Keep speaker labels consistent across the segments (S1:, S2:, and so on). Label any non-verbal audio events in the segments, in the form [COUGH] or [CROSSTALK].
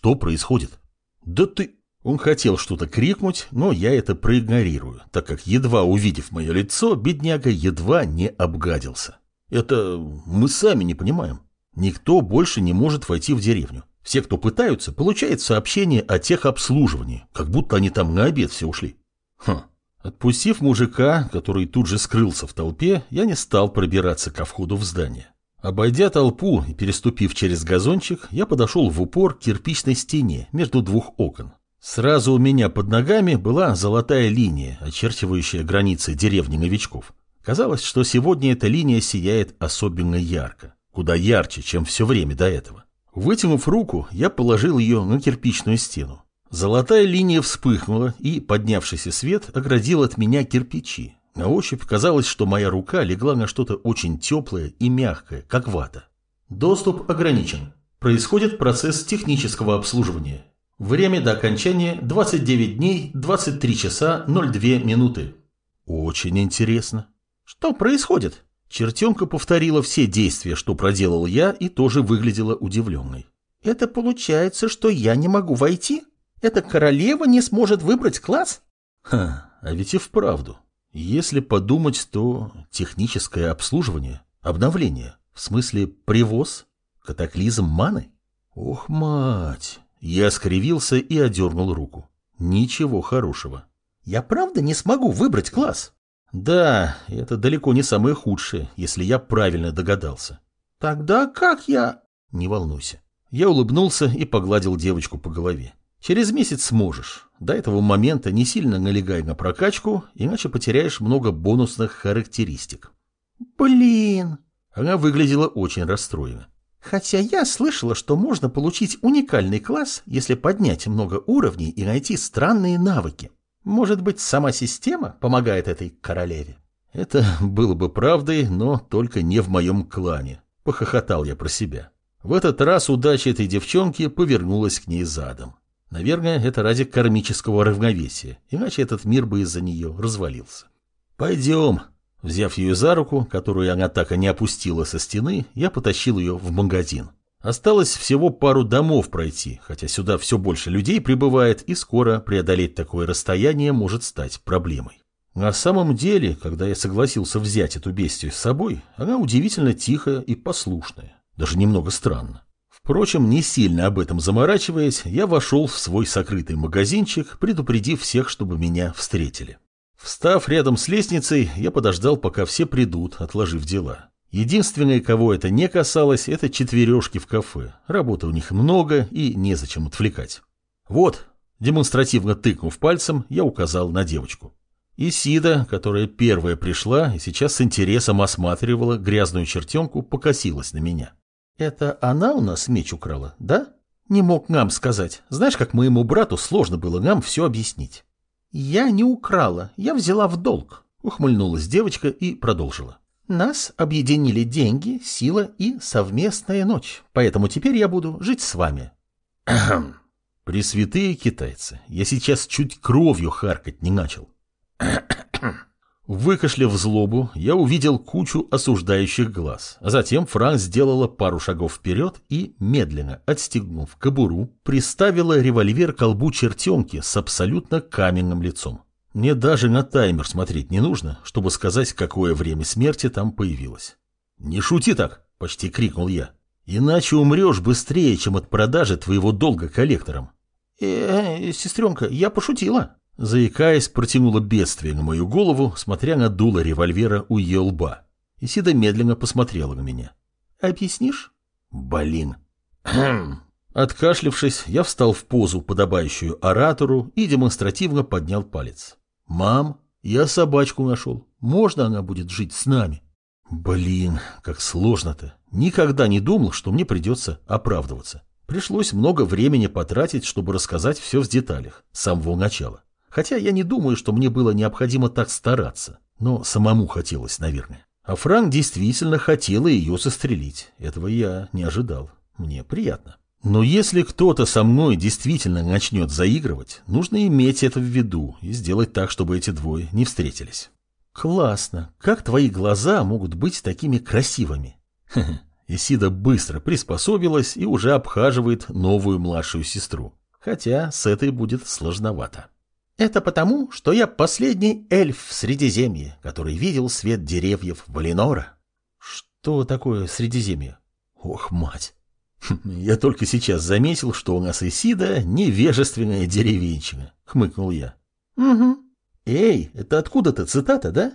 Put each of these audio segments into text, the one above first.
S1: Что происходит? Да ты... Он хотел что-то крикнуть, но я это проигнорирую, так как, едва увидев мое лицо, бедняга едва не обгадился. Это мы сами не понимаем. Никто больше не может войти в деревню. Все, кто пытаются, получают сообщение о техобслуживании, как будто они там на обед все ушли. Хм. Отпустив мужика, который тут же скрылся в толпе, я не стал пробираться ко входу в здание. Обойдя толпу и переступив через газончик, я подошел в упор к кирпичной стене между двух окон. Сразу у меня под ногами была золотая линия, очерчивающая границы деревни новичков. Казалось, что сегодня эта линия сияет особенно ярко, куда ярче, чем все время до этого. Вытянув руку, я положил ее на кирпичную стену. Золотая линия вспыхнула, и поднявшийся свет оградил от меня кирпичи. На ощупь казалось, что моя рука легла на что-то очень теплое и мягкое, как вата. Доступ ограничен. Происходит процесс технического обслуживания. Время до окончания 29 дней 23 часа 02 минуты. Очень интересно. Что происходит? Чертенка повторила все действия, что проделал я, и тоже выглядела удивленной. Это получается, что я не могу войти? Эта королева не сможет выбрать класс? Ха, а ведь и вправду. Если подумать, то техническое обслуживание, обновление, в смысле привоз, катаклизм маны. Ох, мать! Я скривился и одернул руку. Ничего хорошего. Я правда не смогу выбрать класс? Да, это далеко не самое худшее, если я правильно догадался. Тогда как я... Не волнуйся. Я улыбнулся и погладил девочку по голове. Через месяц сможешь. До этого момента не сильно налегай на прокачку, иначе потеряешь много бонусных характеристик. Блин. Она выглядела очень расстроена. Хотя я слышала, что можно получить уникальный класс, если поднять много уровней и найти странные навыки. Может быть, сама система помогает этой королеве? Это было бы правдой, но только не в моем клане. Похохотал я про себя. В этот раз удача этой девчонки повернулась к ней задом. Наверное, это ради кармического равновесия, иначе этот мир бы из-за нее развалился. «Пойдем». Взяв ее за руку, которую она так и не опустила со стены, я потащил ее в магазин. Осталось всего пару домов пройти, хотя сюда все больше людей прибывает, и скоро преодолеть такое расстояние может стать проблемой. На самом деле, когда я согласился взять эту бестию с собой, она удивительно тихая и послушная, даже немного странно. Впрочем, не сильно об этом заморачиваясь, я вошел в свой сокрытый магазинчик, предупредив всех, чтобы меня встретили. Встав рядом с лестницей, я подождал, пока все придут, отложив дела. Единственное, кого это не касалось, это четвережки в кафе. Работы у них много и незачем отвлекать. Вот, демонстративно тыкнув пальцем, я указал на девочку. Исида, которая первая пришла и сейчас с интересом осматривала грязную чертенку, покосилась на меня. «Это она у нас меч украла, да?» «Не мог нам сказать. Знаешь, как моему брату сложно было нам все объяснить». «Я не украла, я взяла в долг», — ухмыльнулась девочка и продолжила. «Нас объединили деньги, сила и совместная ночь, поэтому теперь я буду жить с вами». Пресвятые китайцы, я сейчас чуть кровью харкать не начал. Выкашляв злобу, я увидел кучу осуждающих глаз. Затем Фран сделала пару шагов вперед и, медленно отстегнув кобуру, приставила револьвер к колбу чертенки с абсолютно каменным лицом. Мне даже на таймер смотреть не нужно, чтобы сказать, какое время смерти там появилось. «Не шути так!» — почти крикнул я. «Иначе умрешь быстрее, чем от продажи твоего долга коллекторам». «Э, -э сестренка, я пошутила», Заикаясь, протянула бедствие на мою голову, смотря на дуло револьвера у ее лба. Исида медленно посмотрела на меня. «Объяснишь?» «Блин». [CLEARS THROAT] Откашлившись, я встал в позу, подобающую оратору, и демонстративно поднял палец. «Мам, я собачку нашел. Можно она будет жить с нами?» Блин, как сложно-то. Никогда не думал, что мне придется оправдываться. Пришлось много времени потратить, чтобы рассказать все в деталях, с самого начала. Хотя я не думаю, что мне было необходимо так стараться. Но самому хотелось, наверное. А Франк действительно хотела ее застрелить. Этого я не ожидал. Мне приятно. Но если кто-то со мной действительно начнет заигрывать, нужно иметь это в виду и сделать так, чтобы эти двое не встретились. Классно. Как твои глаза могут быть такими красивыми? Исида быстро приспособилась и уже обхаживает новую младшую сестру. Хотя с этой будет сложновато. Это потому, что я последний эльф в Средиземье, который видел свет деревьев Валинора. Что такое Средиземье? Ох, мать! [LAUGHS] Я только сейчас заметил, что у нас Исида невежественная деревенщина, хмыкнул я. Угу. Эй, это откуда-то цитата, да?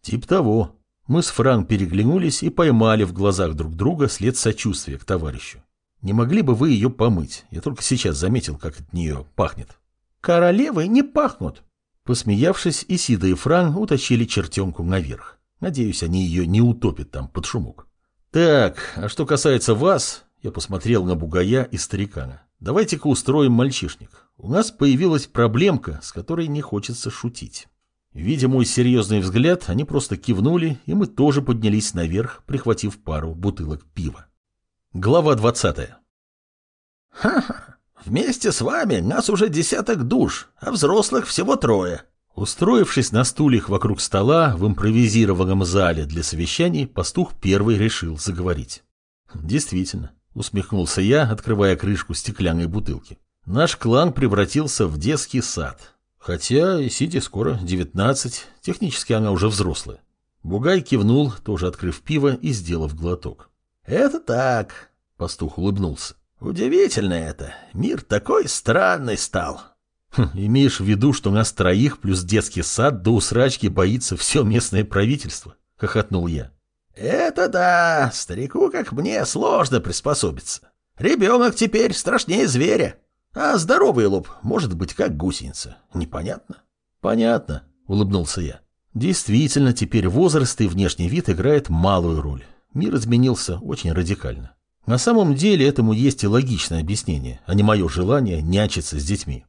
S1: Тип того. Мы с Фран переглянулись и поймали в глазах друг друга след сочувствия к товарищу. Не могли бы вы ее помыть? Я только сейчас заметил, как от нее пахнет. Королевы не пахнут. Посмеявшись, Исида и Фран утащили чертенку наверх. Надеюсь, они ее не утопят там под шумок. Так, а что касается вас, я посмотрел на бугая и старикана. Давайте-ка устроим мальчишник. У нас появилась проблемка, с которой не хочется шутить. Видя мой серьезный взгляд, они просто кивнули, и мы тоже поднялись наверх, прихватив пару бутылок пива. Глава двадцатая. «Ха-ха! Вместе с вами нас уже десяток душ, а взрослых всего трое». Устроившись на стульях вокруг стола в импровизированном зале для совещаний, пастух первый решил заговорить. «Действительно», — усмехнулся я, открывая крышку стеклянной бутылки. «Наш клан превратился в детский сад, Хотя и Сиди скоро 19, технически она уже взрослая. Бугай кивнул, тоже открыв пиво и сделав глоток. «Это так», — пастух улыбнулся. «Удивительно это. Мир такой странный стал». Хм, «Имеешь в виду, что нас троих плюс детский сад до усрачки боится все местное правительство?» — хохотнул я. «Это да. Старику, как мне, сложно приспособиться. Ребенок теперь страшнее зверя». А здоровый лоб может быть как гусеница. Непонятно? Понятно, улыбнулся я. Действительно, теперь возраст и внешний вид играет малую роль. Мир изменился очень радикально. На самом деле этому есть и логичное объяснение, а не мое желание нянчиться с детьми.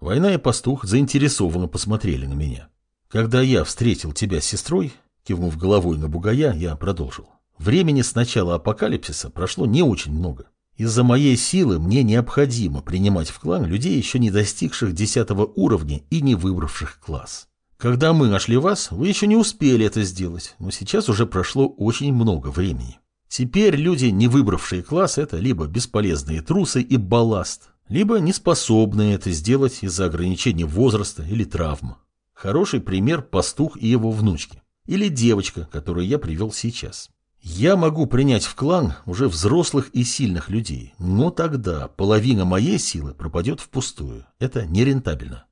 S1: Война и пастух заинтересованно посмотрели на меня. Когда я встретил тебя с сестрой, кивнув головой на бугая, я продолжил. Времени с начала апокалипсиса прошло не очень много. Из-за моей силы мне необходимо принимать в клан людей, еще не достигших десятого уровня и не выбравших класс. Когда мы нашли вас, вы еще не успели это сделать, но сейчас уже прошло очень много времени. Теперь люди, не выбравшие класс, это либо бесполезные трусы и балласт, либо неспособные это сделать из-за ограничений возраста или травм. Хороший пример – пастух и его внучки. Или девочка, которую я привел сейчас. Я могу принять в клан уже взрослых и сильных людей, но тогда половина моей силы пропадет впустую. Это нерентабельно.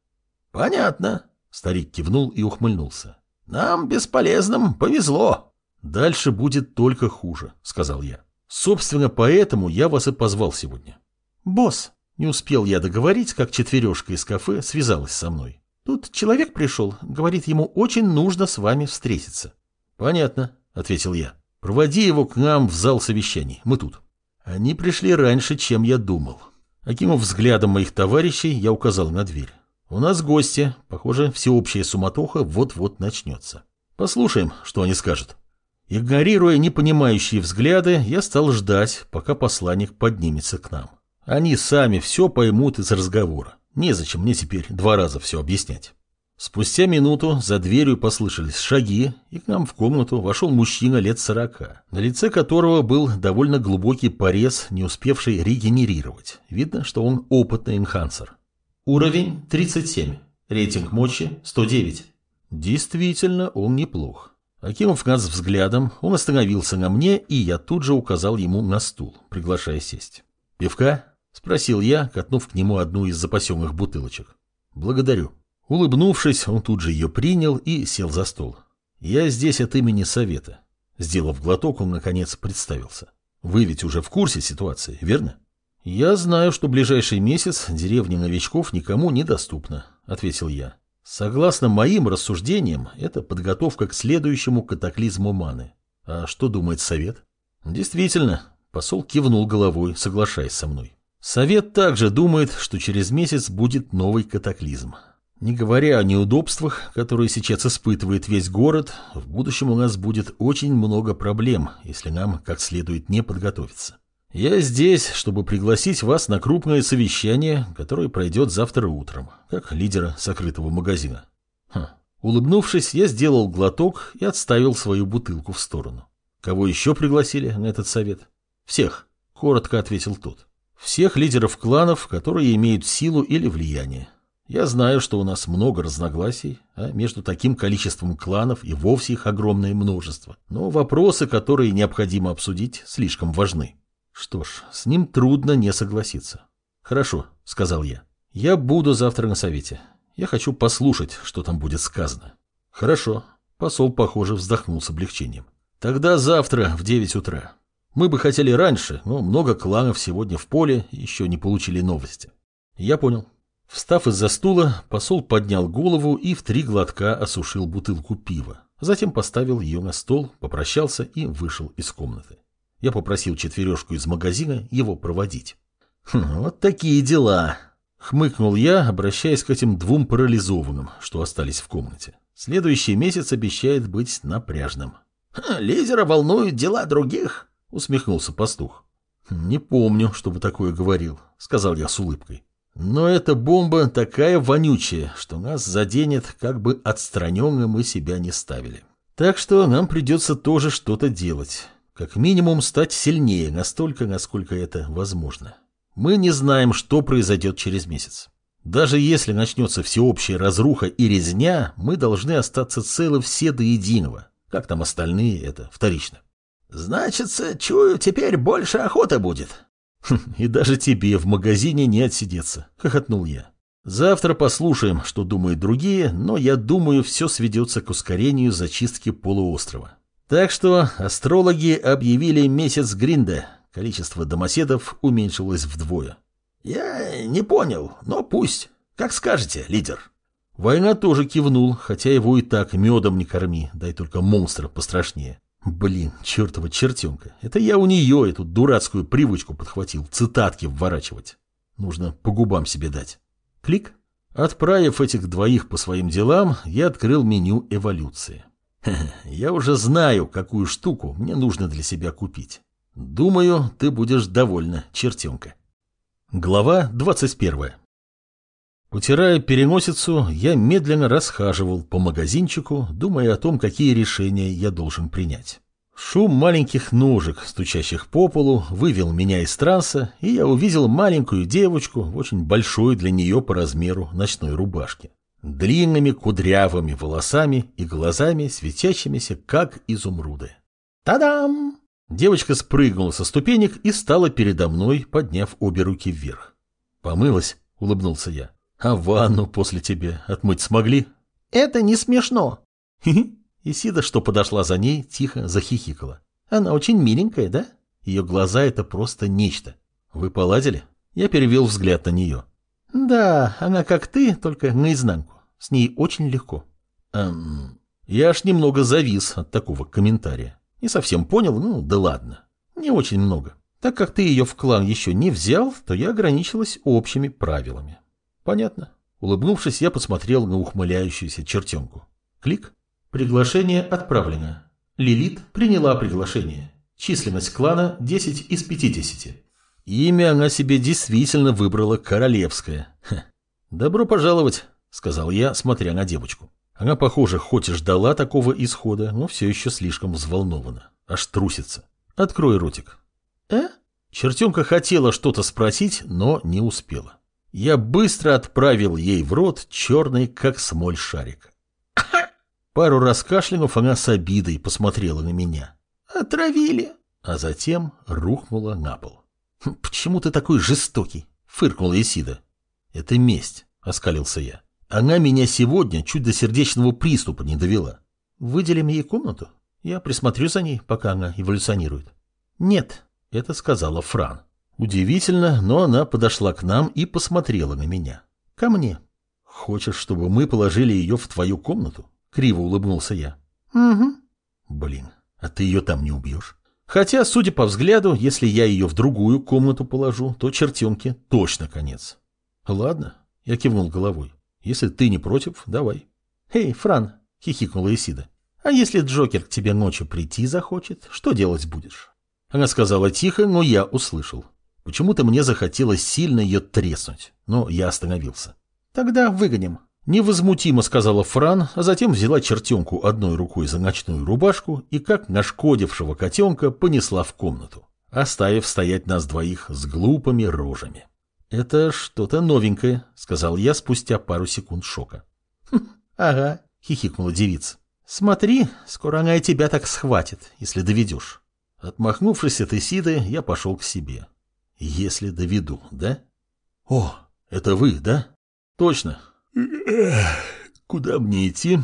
S1: Понятно. Старик кивнул и ухмыльнулся. Нам бесполезным повезло. Дальше будет только хуже, сказал я. Собственно, поэтому я вас и позвал сегодня. Босс, не успел я договорить, как четвережка из кафе связалась со мной. Тут человек пришел, говорит, ему очень нужно с вами встретиться. Понятно, ответил я. Проводи его к нам в зал совещаний. Мы тут. Они пришли раньше, чем я думал. Окинув взглядом моих товарищей, я указал на дверь. У нас гости. Похоже, всеобщая суматоха вот-вот начнется. Послушаем, что они скажут. Игнорируя непонимающие взгляды, я стал ждать, пока посланник поднимется к нам. Они сами все поймут из разговора. Незачем мне теперь два раза все объяснять. Спустя минуту за дверью послышались шаги, и к нам в комнату вошел мужчина лет сорока, на лице которого был довольно глубокий порез, не успевший регенерировать. Видно, что он опытный энхансер. Уровень 37. Рейтинг мочи 109. Действительно, он неплох. Окинув нас взглядом, он остановился на мне, и я тут же указал ему на стул, приглашая сесть. «Пивка?» – спросил я, катнув к нему одну из запасенных бутылочек. «Благодарю». Улыбнувшись, он тут же ее принял и сел за стол. «Я здесь от имени совета». Сделав глоток, он, наконец, представился. «Вы ведь уже в курсе ситуации, верно?» «Я знаю, что ближайший месяц деревня новичков никому не доступна», — ответил я. «Согласно моим рассуждениям, это подготовка к следующему катаклизму маны. А что думает совет?» «Действительно», — посол кивнул головой, соглашаясь со мной. «Совет также думает, что через месяц будет новый катаклизм. Не говоря о неудобствах, которые сейчас испытывает весь город, в будущем у нас будет очень много проблем, если нам как следует не подготовиться. Я здесь, чтобы пригласить вас на крупное совещание, которое пройдет завтра утром, как лидера сокрытого магазина. Хм. Улыбнувшись, я сделал глоток и отставил свою бутылку в сторону. Кого еще пригласили на этот совет? Всех, коротко ответил тот. Всех лидеров кланов, которые имеют силу или влияние. Я знаю, что у нас много разногласий, а между таким количеством кланов и вовсе их огромное множество. Но вопросы, которые необходимо обсудить, слишком важны. Что ж, с ним трудно не согласиться. Хорошо, сказал я. Я буду завтра на совете. Я хочу послушать, что там будет сказано. Хорошо. Посол, похоже, вздохнул с облегчением. Тогда завтра в 9 утра. Мы бы хотели раньше, но много кланов сегодня в поле еще не получили новости. Я понял. Встав из-за стула, посол поднял голову и в три глотка осушил бутылку пива. Затем поставил ее на стол, попрощался и вышел из комнаты. Я попросил четвережку из магазина его проводить. «Хм, «Вот такие дела!» — хмыкнул я, обращаясь к этим двум парализованным, что остались в комнате. Следующий месяц обещает быть напряжным.
S2: «Лизера волнуют дела других?»
S1: — усмехнулся пастух. «Не помню, чтобы такое говорил», — сказал я с улыбкой. Но эта бомба такая вонючая, что нас заденет, как бы отстраненно мы себя не ставили. Так что нам придется тоже что-то делать. Как минимум стать сильнее настолько, насколько это возможно. Мы не знаем, что произойдет через месяц. Даже если начнется всеобщая разруха и резня, мы должны остаться целы все до единого. Как там остальные, это вторично.
S2: Значится, чую, теперь больше охота будет,
S1: «И даже тебе в магазине не отсидеться», — хохотнул я. «Завтра послушаем, что думают другие, но я думаю, все сведется к ускорению зачистки полуострова. Так что астрологи объявили месяц Гринда. Количество домоседов уменьшилось вдвое».
S2: «Я не понял, но пусть. Как скажете, лидер».
S1: Война тоже кивнул, хотя его и так медом не корми, дай только монстр пострашнее. Блин, чертова чертенка. Это я у нее эту дурацкую привычку подхватил, цитатки вворачивать. Нужно по губам себе дать. Клик. Отправив этих двоих по своим делам, я открыл меню эволюции. [LAUGHS] Я уже знаю, какую штуку мне нужно для себя купить. Думаю, ты будешь довольна, чертенка. Глава 21. Утирая переносицу, я медленно расхаживал по магазинчику, думая о том, какие решения я должен принять. Шум маленьких ножек, стучащих по полу, вывел меня из транса, и я увидел маленькую девочку в очень большой для нее по размеру ночной рубашке. Длинными кудрявыми волосами и глазами, светящимися, как изумруды.
S2: «Та-дам!»
S1: Девочка спрыгнула со ступенек и стала передо мной, подняв обе руки вверх. «Помылась?» — улыбнулся я. А ванну после тебя отмыть смогли?
S2: Это не смешно.
S1: Исида, что подошла за ней, тихо захихикала. Она очень миленькая, да? Ее глаза — это просто нечто. Вы поладили? Я перевел взгляд на нее.
S2: Да, она как ты, только наизнанку. С ней очень легко.
S1: Эм, я аж немного завис от такого комментария. Не совсем понял, ну да ладно. Не очень много. Так как ты ее в клан еще не взял, то я ограничилась общими правилами. Понятно. Улыбнувшись, я посмотрел на ухмыляющуюся чертенку. Клик. Приглашение отправлено. Лилит приняла приглашение. Численность клана 10 из 50. Имя она себе действительно выбрала королевское. Ха. «Добро пожаловать», — сказал я, смотря на девочку. Она, похоже, хоть и ждала такого исхода, но все еще слишком взволнована. Аж трусится. «Открой ротик».
S2: «Э?»
S1: Чертенка хотела что-то спросить, но не успела. Я быстро отправил ей в рот черный, как смоль, шарик. Пару раз кашлянув, она с обидой посмотрела на меня.
S2: «Отравили!»
S1: А затем рухнула на пол. «Хм, «Почему ты такой жестокий?» — фыркнула Исида. «Это месть», — оскалился я. «Она меня сегодня чуть до сердечного приступа не довела. Выделим ей комнату. Я присмотрю за ней, пока она эволюционирует». «Нет», — это сказала Фран. Удивительно, но она подошла к нам и посмотрела на меня. Ко мне. Хочешь, чтобы мы положили ее в твою комнату? Криво улыбнулся я.
S2: Угу.
S1: Блин, а ты ее там не убьешь? Хотя, судя по взгляду, если я ее в другую комнату положу, то чертенке точно конец. Ладно, я кивнул головой. Если ты не против, давай.
S2: Эй, Фран, хихикнула Исида. А если Джокер к тебе ночью прийти захочет, что делать будешь?
S1: Она сказала тихо, но я услышал. Почему-то мне захотелось сильно ее треснуть, но я остановился.
S2: «Тогда выгоним», —
S1: невозмутимо сказала Фран, а затем взяла чертенку одной рукой за ночную рубашку и, как нашкодившего котенка, понесла в комнату. оставив стоять нас двоих с глупыми рожами. «Это что-то новенькое», — сказал я спустя пару секунд шока.
S2: «Хм, «Ага», — хихикнула девица. «Смотри, скоро она и тебя так схватит, если доведешь».
S1: Отмахнувшись от Исиды, я пошел к себе. «Если доведу, да?» «О, это вы, да?» «Точно». «Куда мне идти?»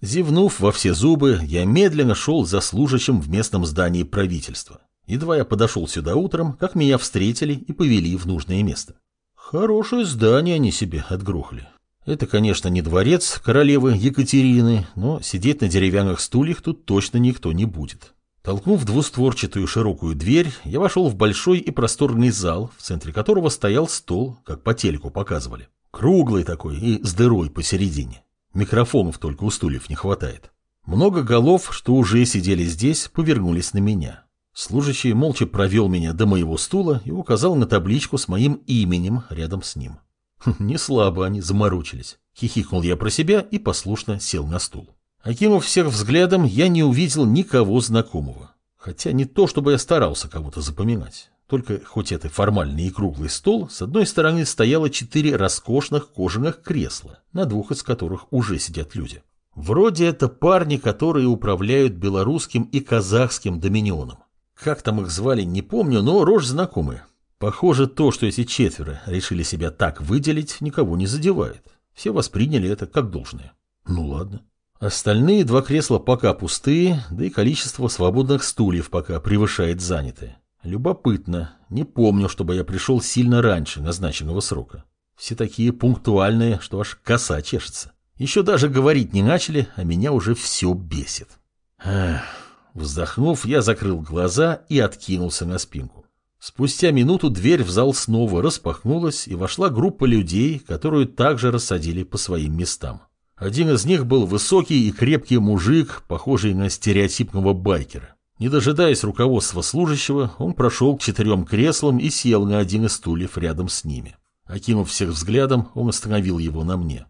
S1: Зевнув во все зубы, я медленно шел за служащим в местном здании правительства. Едва я подошел сюда утром, как меня встретили и повели в нужное место. Хорошее здание они себе отгрохали. Это, конечно, не дворец королевы Екатерины, но сидеть на деревянных стульях тут точно никто не будет. Толкнув двустворчатую широкую дверь, я вошел в большой и просторный зал, в центре которого стоял стол, как по телеку показывали. Круглый такой и с дырой посередине. Микрофонов только у стульев не хватает. Много голов, что уже сидели здесь, повернулись на меня. Служащий молча провел меня до моего стула и указал на табличку с моим именем рядом с ним. Хм, не слабо они заморочились. Хихикнул я про себя и послушно сел на стул. Окинув всех взглядом, я не увидел никого знакомого. Хотя не то, чтобы я старался кого-то запоминать. Только хоть это формальный и круглый стол, с одной стороны стояло четыре роскошных кожаных кресла, на двух из которых уже сидят люди. Вроде это парни, которые управляют белорусским и казахским доминионом. Как там их звали, не помню, но рожь знакомая. Похоже, то, что эти четверо решили себя так выделить, никого не задевает. Все восприняли это как должное. Ну ладно. Остальные два кресла пока пустые, да и количество свободных стульев пока превышает занятые. Любопытно. Не помню, чтобы я пришел сильно раньше назначенного срока. Все такие пунктуальные, что аж коса чешется. Еще даже говорить не начали, а меня уже все бесит. Эх, вздохнув, я закрыл глаза и откинулся на спинку. Спустя минуту дверь в зал снова распахнулась, и вошла группа людей, которую также рассадили по своим местам. Один из них был высокий и крепкий мужик, похожий на стереотипного байкера. Не дожидаясь руководства служащего, он прошел к четырем креслам и сел на один из стульев рядом с ними. Окинув всех взглядом, он остановил его на мне.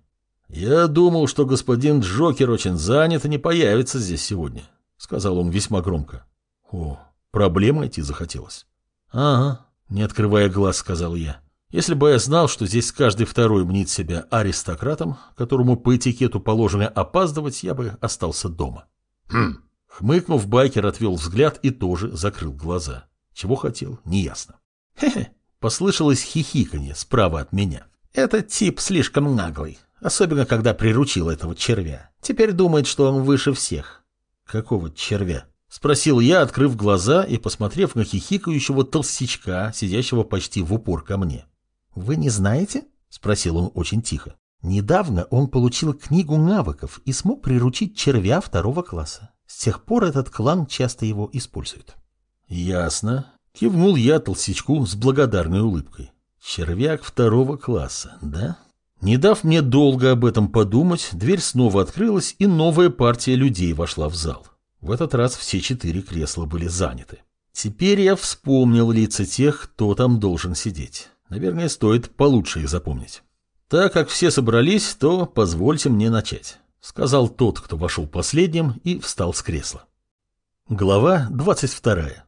S1: «Я думал, что господин Джокер очень занят и не появится здесь сегодня», — сказал он весьма громко. «О, проблем найти захотелось». «Ага», — не открывая глаз, сказал я. «Если бы я знал, что здесь каждый второй мнит себя аристократом, которому по этикету положено опаздывать, я бы остался дома». «Хм, Хмыкнув, байкер отвел взгляд и тоже закрыл глаза. Чего хотел, неясно. «Хе-хе!» — послышалось хихиканье справа от меня. «Этот тип слишком наглый, особенно когда приручил этого червя. Теперь думает, что он выше всех». «Какого червя?» — спросил я, открыв глаза и посмотрев на хихикающего толстячка, сидящего почти в упор ко мне. «Вы не знаете?» — спросил он очень тихо. Недавно он получил книгу навыков и смог приручить червя второго класса. С тех пор этот клан часто его использует. Ясно. Кивнул я толстячку с благодарной улыбкой. Червяк второго класса, да? Не дав мне долго об этом подумать, дверь снова открылась, и новая партия людей вошла в зал. В этот раз все четыре кресла были заняты. Теперь я вспомнил лица тех, кто там должен сидеть. Наверное, стоит получше их запомнить. Так как все собрались, то позвольте мне начать сказал тот, кто вошел последним и встал с кресла. Глава двадцать вторая.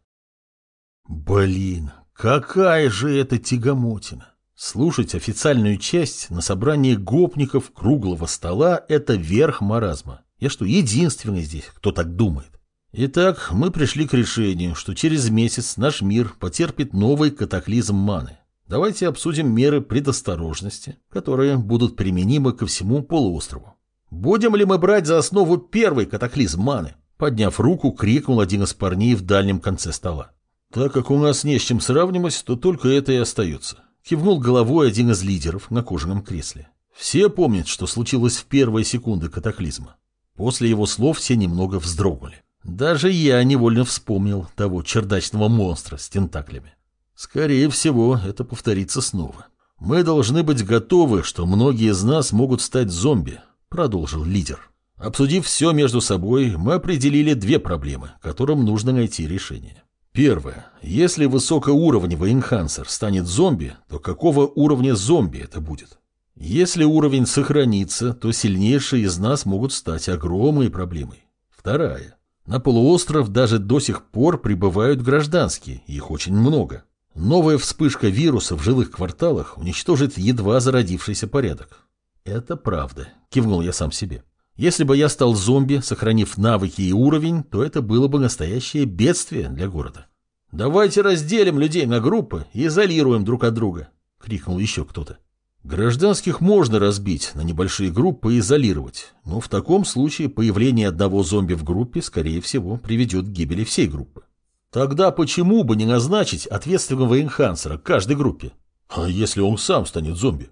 S1: Блин, какая же это тягомотина! Слушать официальную часть на собрании гопников круглого стола – это верх маразма. Я что, единственный здесь, кто так думает? Итак, мы пришли к решению, что через месяц наш мир потерпит новый катаклизм маны. Давайте обсудим меры предосторожности, которые будут применимы ко всему полуострову. «Будем ли мы брать за основу первый катаклизм маны?» Подняв руку, крикнул один из парней в дальнем конце стола. «Так как у нас не с чем сравнивать, то только это и остается», кивнул головой один из лидеров на кожаном кресле. Все помнят, что случилось в первые секунды катаклизма. После его слов все немного вздрогнули. Даже я невольно вспомнил того чердачного монстра с тентаклями. Скорее всего, это повторится снова. Мы должны быть готовы, что многие из нас могут стать зомби, продолжил лидер. Обсудив все между собой, мы определили две проблемы, которым нужно найти решение. Первое. Если высокоуровневый инхансер станет зомби, то какого уровня зомби это будет? Если уровень сохранится, то сильнейшие из нас могут стать огромной проблемой. Вторая. На полуостров даже до сих пор прибывают гражданские, их очень много. Новая вспышка вируса в жилых кварталах уничтожит едва зародившийся порядок. Это правда, кивнул я сам себе. Если бы я стал зомби, сохранив навыки и уровень, то это было бы настоящее бедствие для города. «Давайте разделим людей на группы и изолируем друг от друга», — крикнул еще кто-то. Гражданских можно разбить на небольшие группы и изолировать, но в таком случае появление одного зомби в группе, скорее всего, приведет к гибели всей группы. Тогда почему бы не назначить ответственного энхансера каждой группе? А если он сам станет зомби?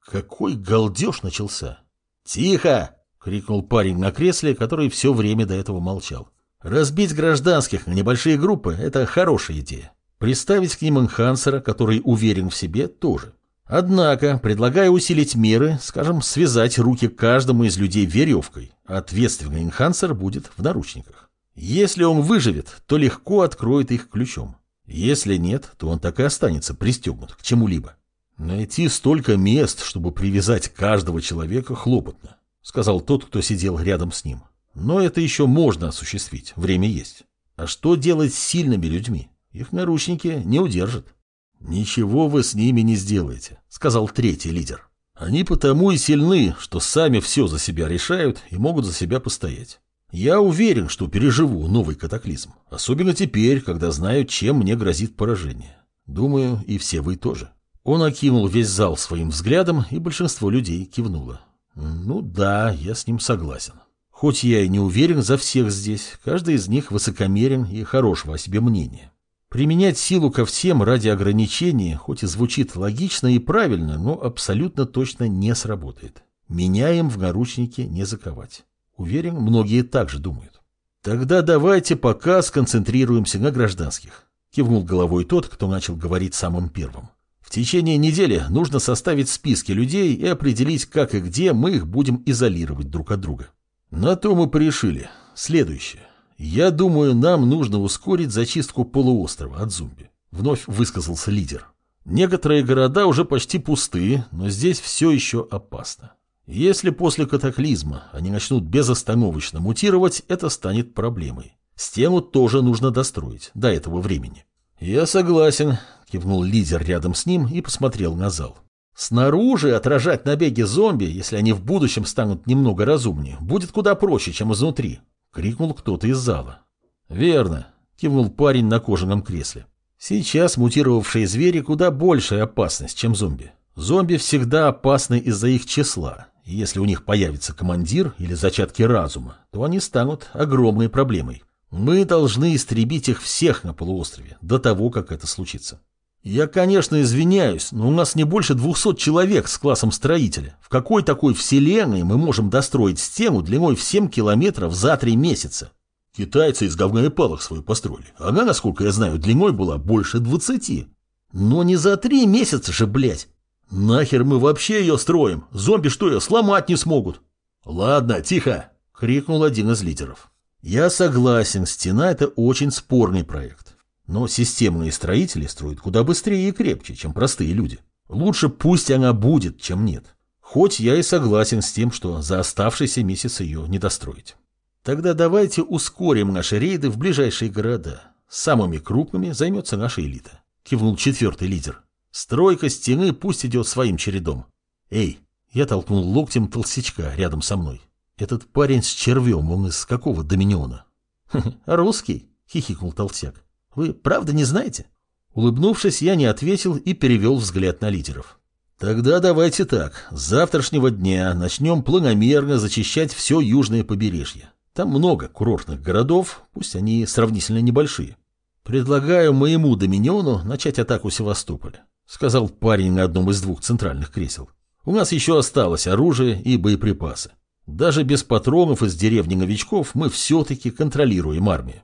S1: Какой галдеж начался? «Тихо!» — крикнул парень на кресле, который все время до этого молчал. «Разбить гражданских на небольшие группы — это хорошая идея. Приставить к ним энхансера, который уверен в себе, тоже. Однако, предлагая усилить меры, скажем, связать руки каждому из людей веревкой, ответственный энхансер будет в наручниках. Если он выживет, то легко откроет их ключом. Если нет, то он так и останется пристегнут к чему-либо. Найти столько мест, чтобы привязать каждого человека, хлопотно, сказал тот, кто сидел рядом с ним. Но это еще можно осуществить, время есть. А что делать с сильными людьми? Их наручники не удержат. «Ничего вы с ними не сделаете», — сказал третий лидер. «Они потому и сильны, что сами все за себя решают и могут за себя постоять. Я уверен, что переживу новый катаклизм, особенно теперь, когда знаю, чем мне грозит поражение. Думаю, и все вы тоже». Он окинул весь зал своим взглядом, и большинство людей кивнуло. «Ну да, я с ним согласен. Хоть я и не уверен за всех здесь, каждый из них высокомерен и хорошего о себе мнения. Применять силу ко всем ради ограничения, хоть и звучит логично и правильно, но абсолютно точно не сработает. Меня им в наручники не заковать. Уверен, многие так же думают. Тогда давайте пока сконцентрируемся на гражданских. Кивнул головой тот, кто начал говорить самым первым. В течение недели нужно составить списки людей и определить, как и где мы их будем изолировать друг от друга. На то мы порешили. Следующее. «Я думаю, нам нужно ускорить зачистку полуострова от зомби», — вновь высказался лидер. «Некоторые города уже почти пустые, но здесь все еще опасно. Если после катаклизма они начнут безостановочно мутировать, это станет проблемой. Стену тоже нужно достроить до этого времени». «Я согласен», — кивнул лидер рядом с ним и посмотрел на зал. Снаружи отражать набеги зомби, если они в будущем станут немного разумнее, будет куда проще, чем изнутри. Крикнул кто-то из зала. «Верно», — кивнул парень на кожаном кресле. «Сейчас мутировавшие звери куда большая опасность, чем зомби. Зомби всегда опасны из-за их числа. И если у них появится командир или зачатки разума, то они станут огромной проблемой. Мы должны истребить их всех на полуострове до того, как это случится. Я, конечно, извиняюсь, но у нас не больше двухсот человек с классом строителя. В какой такой вселенной мы можем достроить стену длиной в 7 километров за три месяца? Китайцы из говна и палок свою построили. Она, насколько я знаю, длиной была больше двадцати. Но не за три месяца же, блядь. Нахер мы вообще ее строим? Зомби что ее сломать не смогут? Ладно, тихо, крикнул один из лидеров. Я согласен, стена это очень спорный проект. Но системные строители строят куда быстрее и крепче, чем простые люди. Лучше пусть она будет, чем нет. Хоть я и согласен с тем, что за оставшийся месяц ее не достроить. Тогда давайте ускорим наши рейды в ближайшие города. Самыми крупными займется наша элита. Кивнул четвертый лидер. Стройка стены пусть идет своим чередом. Эй, я толкнул локтем толстячка рядом со мной. Этот парень с червем, он из какого доминиона? [LAUGHS] Русский, хихикнул толстяк. Вы правда не знаете? Улыбнувшись, я не ответил и перевел взгляд на лидеров. Тогда давайте так. С завтрашнего дня начнем планомерно зачищать все южное побережье. Там много курортных городов, пусть они сравнительно небольшие. Предлагаю моему доминиону начать атаку Севастополя, сказал парень на одном из двух центральных кресел. У нас еще осталось оружие и боеприпасы. Даже без патронов из деревни новичков мы все-таки контролируем армию.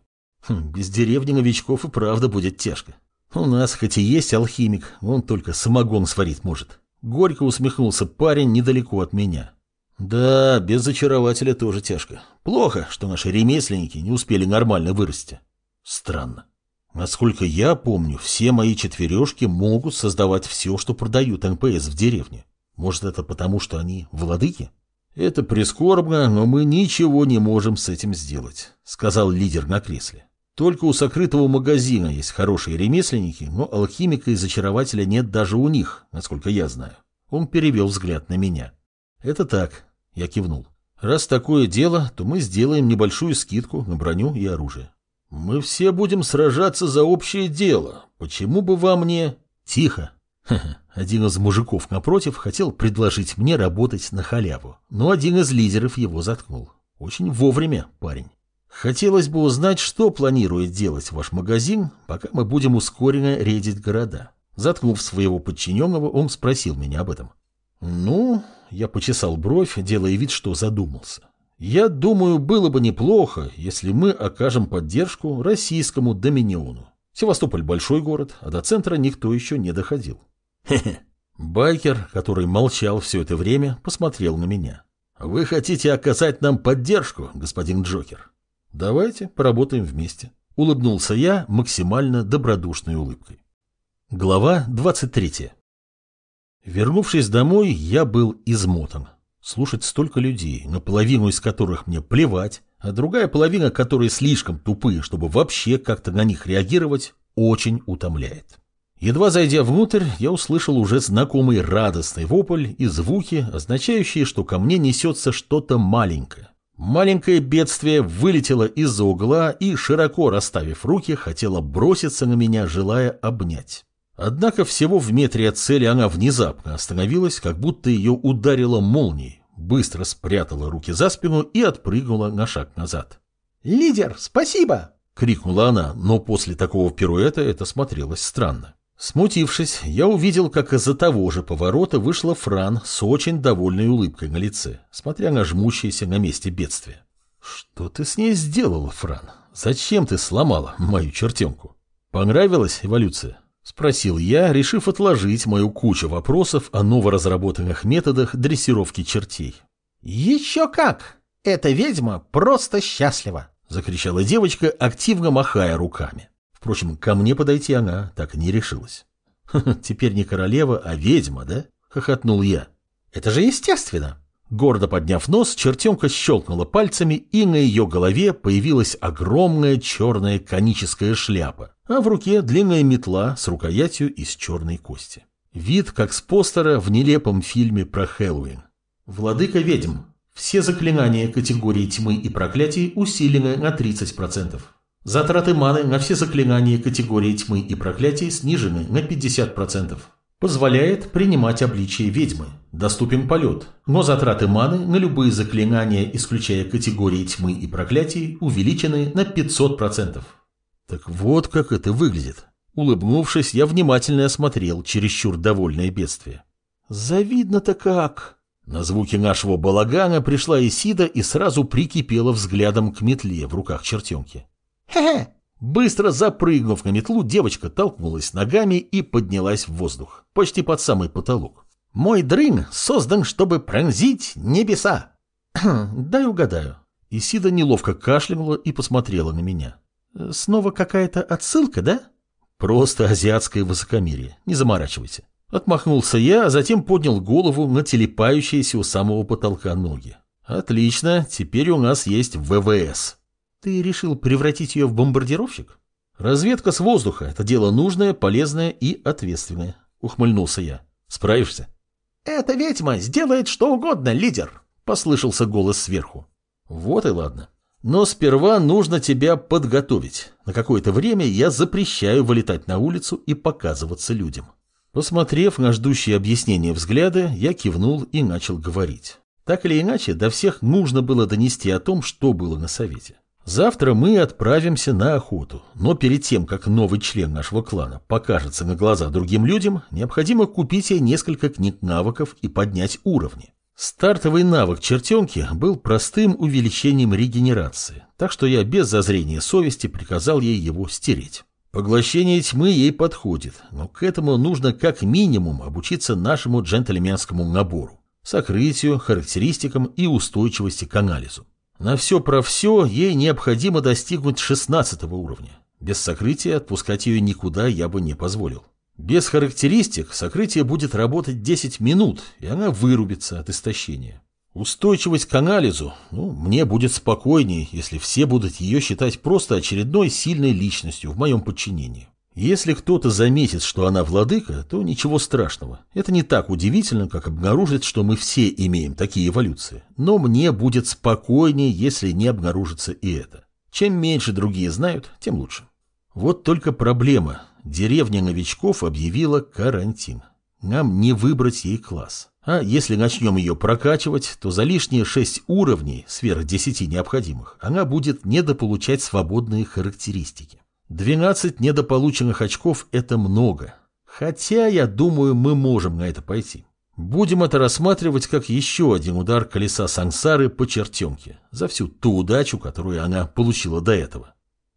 S1: Хм, без деревни новичков и правда будет тяжко. У нас хоть и есть алхимик, он только самогон сварить может. Горько усмехнулся парень недалеко от меня. Да, без зачарователя тоже тяжко. Плохо, что наши ремесленники не успели нормально вырасти. Странно. Насколько я помню, все мои четвережки могут создавать все, что продают НПС в деревне. Может, это потому, что они владыки? Это прискорбно, но мы ничего не можем с этим сделать, сказал лидер на кресле. Только у сокрытого магазина есть хорошие ремесленники, но алхимика и зачарователя нет даже у них, насколько я знаю. Он перевел взгляд на меня. Это так, я кивнул. Раз такое дело, то мы сделаем небольшую скидку на броню и оружие. Мы все будем сражаться за общее дело. Почему бы вам не... Тихо, один из мужиков напротив хотел предложить мне работать на халяву, но один из лидеров его заткнул. Очень вовремя, парень. Хотелось бы узнать, что планирует делать ваш магазин, пока мы будем ускоренно редить города. Заткнув своего подчиненного, он спросил меня об этом. Ну, я почесал бровь, делая вид, что задумался. Я думаю, было бы неплохо, если мы окажем поддержку российскому доминиону. Севастополь большой город, а до центра никто еще не доходил. Хе-хе. Байкер, который молчал все это время, посмотрел на меня. «Вы хотите оказать нам поддержку, господин Джокер? Давайте поработаем вместе», — улыбнулся я максимально добродушной улыбкой. Глава 23 Вернувшись домой, я был измотан. Слушать столько людей, наполовину из которых мне плевать, а другая половина, которые слишком тупые, чтобы вообще как-то на них реагировать, очень утомляет. Едва зайдя внутрь, я услышал уже знакомый радостный вопль и звуки, означающие, что ко мне несется что-то маленькое. Маленькое бедствие вылетело из-за угла и, широко расставив руки, хотело броситься на меня, желая обнять. Однако всего в метре от цели она внезапно остановилась, как будто ее ударило молнией, быстро спрятала руки за спину и отпрыгнула на шаг назад.
S2: «Лидер, спасибо!» — крикнула она, но после такого пируэта это смотрелось странно. Смутившись, я увидел, как из-за того же поворота вышла Фран с очень довольной улыбкой на лице, смотря на жмущееся на месте бедствия. «Что ты с ней сделала, Фран? Зачем ты сломала мою чертенку? Понравилась эволюция?» — спросил я, решив отложить мою кучу вопросов о новоразработанных методах дрессировки чертей.
S3: «Еще как! Эта ведьма просто счастлива!»
S2: — закричала девочка, активно махая руками. Впрочем, ко мне подойти она так и не решилась. [LAUGHS] «Теперь не королева, а ведьма, да?» — хохотнул я.
S3: «Это же естественно!»
S2: Гордо подняв нос, чертенка щелкнула пальцами, и на ее голове появилась огромная черная коническая шляпа, а в руке длинная метла с рукоятью из черной кости. Вид, как с постера в нелепом фильме про Хэллоуин. Владыка ведьм. Все заклинания категории тьмы и проклятий усилены на 30%. Затраты маны на все заклинания категории тьмы и проклятий снижены на 50%. Позволяет принимать обличие ведьмы. Доступен полет, но затраты маны на любые заклинания, исключая категории тьмы и проклятий, увеличены на 500%. Так вот как это выглядит. Улыбнувшись, я внимательно осмотрел чересчур довольное бедствие. Завидно-то как! На звуки нашего балагана пришла Исида и сразу прикипела взглядом к метле в руках чертенки.
S3: Хе-хе!»
S2: Быстро запрыгнув на метлу, девочка толкнулась ногами и поднялась в воздух, почти под самый потолок.
S3: «Мой дрын создан, чтобы пронзить небеса!» [CLEARS THROAT]
S2: «Дай угадаю». Исида неловко кашлянула и посмотрела на меня. «Снова какая-то отсылка, да?» «Просто азиатское высокомерие. Не заморачивайся». Отмахнулся я, а затем поднял голову на телепающиеся у самого потолка ноги. «Отлично, теперь у нас есть ВВС». Ты решил превратить ее в бомбардировщик? Разведка с воздуха — это дело нужное, полезное и ответственное. Ухмыльнулся я. Справишься?
S3: Эта ведьма сделает что угодно, лидер. Послышался голос сверху.
S2: Вот и ладно. Но сперва нужно тебя подготовить. На какое-то время я запрещаю вылетать на улицу и показываться людям. Посмотрев на ждущие объяснения взгляды, я кивнул и начал говорить. Так или иначе, до всех нужно было донести о том, что было на совете. Завтра мы отправимся на охоту, но перед тем, как новый член нашего клана покажется на глаза другим людям, необходимо купить ей несколько книг навыков и поднять уровни. Стартовый навык чертенки был простым увеличением регенерации, так что я без зазрения совести приказал ей его стереть. Поглощение тьмы ей подходит, но к этому нужно как минимум обучиться нашему джентльменскому набору, сокрытию, характеристикам и устойчивости к анализу. На все про все ей необходимо достигнуть 16 уровня. Без сокрытия отпускать ее никуда я бы не позволил. Без характеристик сокрытие будет работать 10 минут, и она вырубится от истощения. Устойчивость к анализу, ну, мне будет спокойнее, если все будут ее считать просто очередной сильной личностью в моем подчинении. Если кто-то заметит, что она владыка, то ничего страшного. Это не так удивительно, как обнаружить, что мы все имеем такие эволюции. Но мне будет спокойнее, если не обнаружится и это. Чем меньше другие знают, тем лучше. Вот только проблема. Деревня новичков объявила карантин. Нам не выбрать ей класс. А если начнем ее прокачивать, то за лишние 6 уровней, сверх 10 необходимых, она будет недополучать свободные характеристики. 12 недополученных очков – это много. Хотя, я думаю, мы можем на это пойти. Будем это рассматривать как еще один удар колеса сансары по чертенке за всю ту удачу, которую она получила до этого.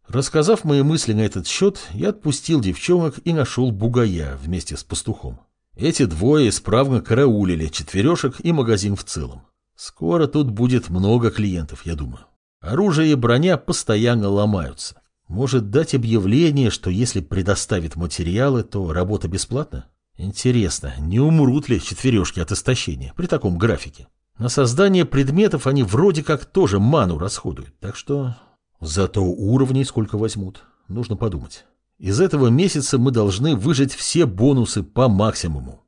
S2: Рассказав мои мысли на этот счет, я отпустил девчонок и нашел бугая вместе с пастухом. Эти двое исправно караулили четверешек и магазин в целом. Скоро тут будет много клиентов, я думаю. Оружие и броня постоянно ломаются. Может дать объявление, что если предоставит материалы, то работа бесплатна? Интересно, не умрут ли четверешки от истощения при таком графике? На создание предметов они вроде как тоже ману расходуют, так что... Зато уровней сколько возьмут, нужно подумать. Из этого месяца мы должны выжать все бонусы по максимуму.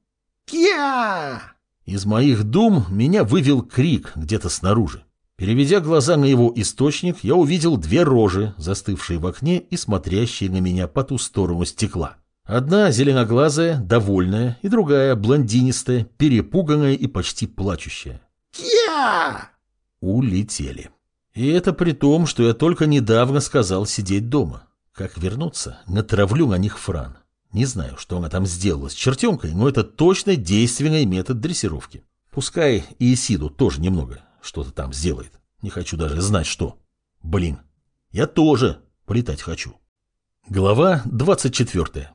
S3: Кья!
S2: Из моих дум меня вывел крик где-то снаружи. Переведя глаза на его источник, я увидел две рожи, застывшие в окне и смотрящие на меня по ту сторону стекла. Одна зеленоглазая, довольная, и другая блондинистая, перепуганная и почти плачущая.
S3: «Я!»
S2: Улетели. И это при том, что я только недавно сказал сидеть дома. Как вернуться, натравлю на них фран. Не знаю, что она там сделала с чертенкой, но это точно действенный метод дрессировки. Пускай и Исиду тоже немного что-то там сделает. Не хочу даже знать, что. Блин, я тоже полетать хочу. Глава двадцать четвертая.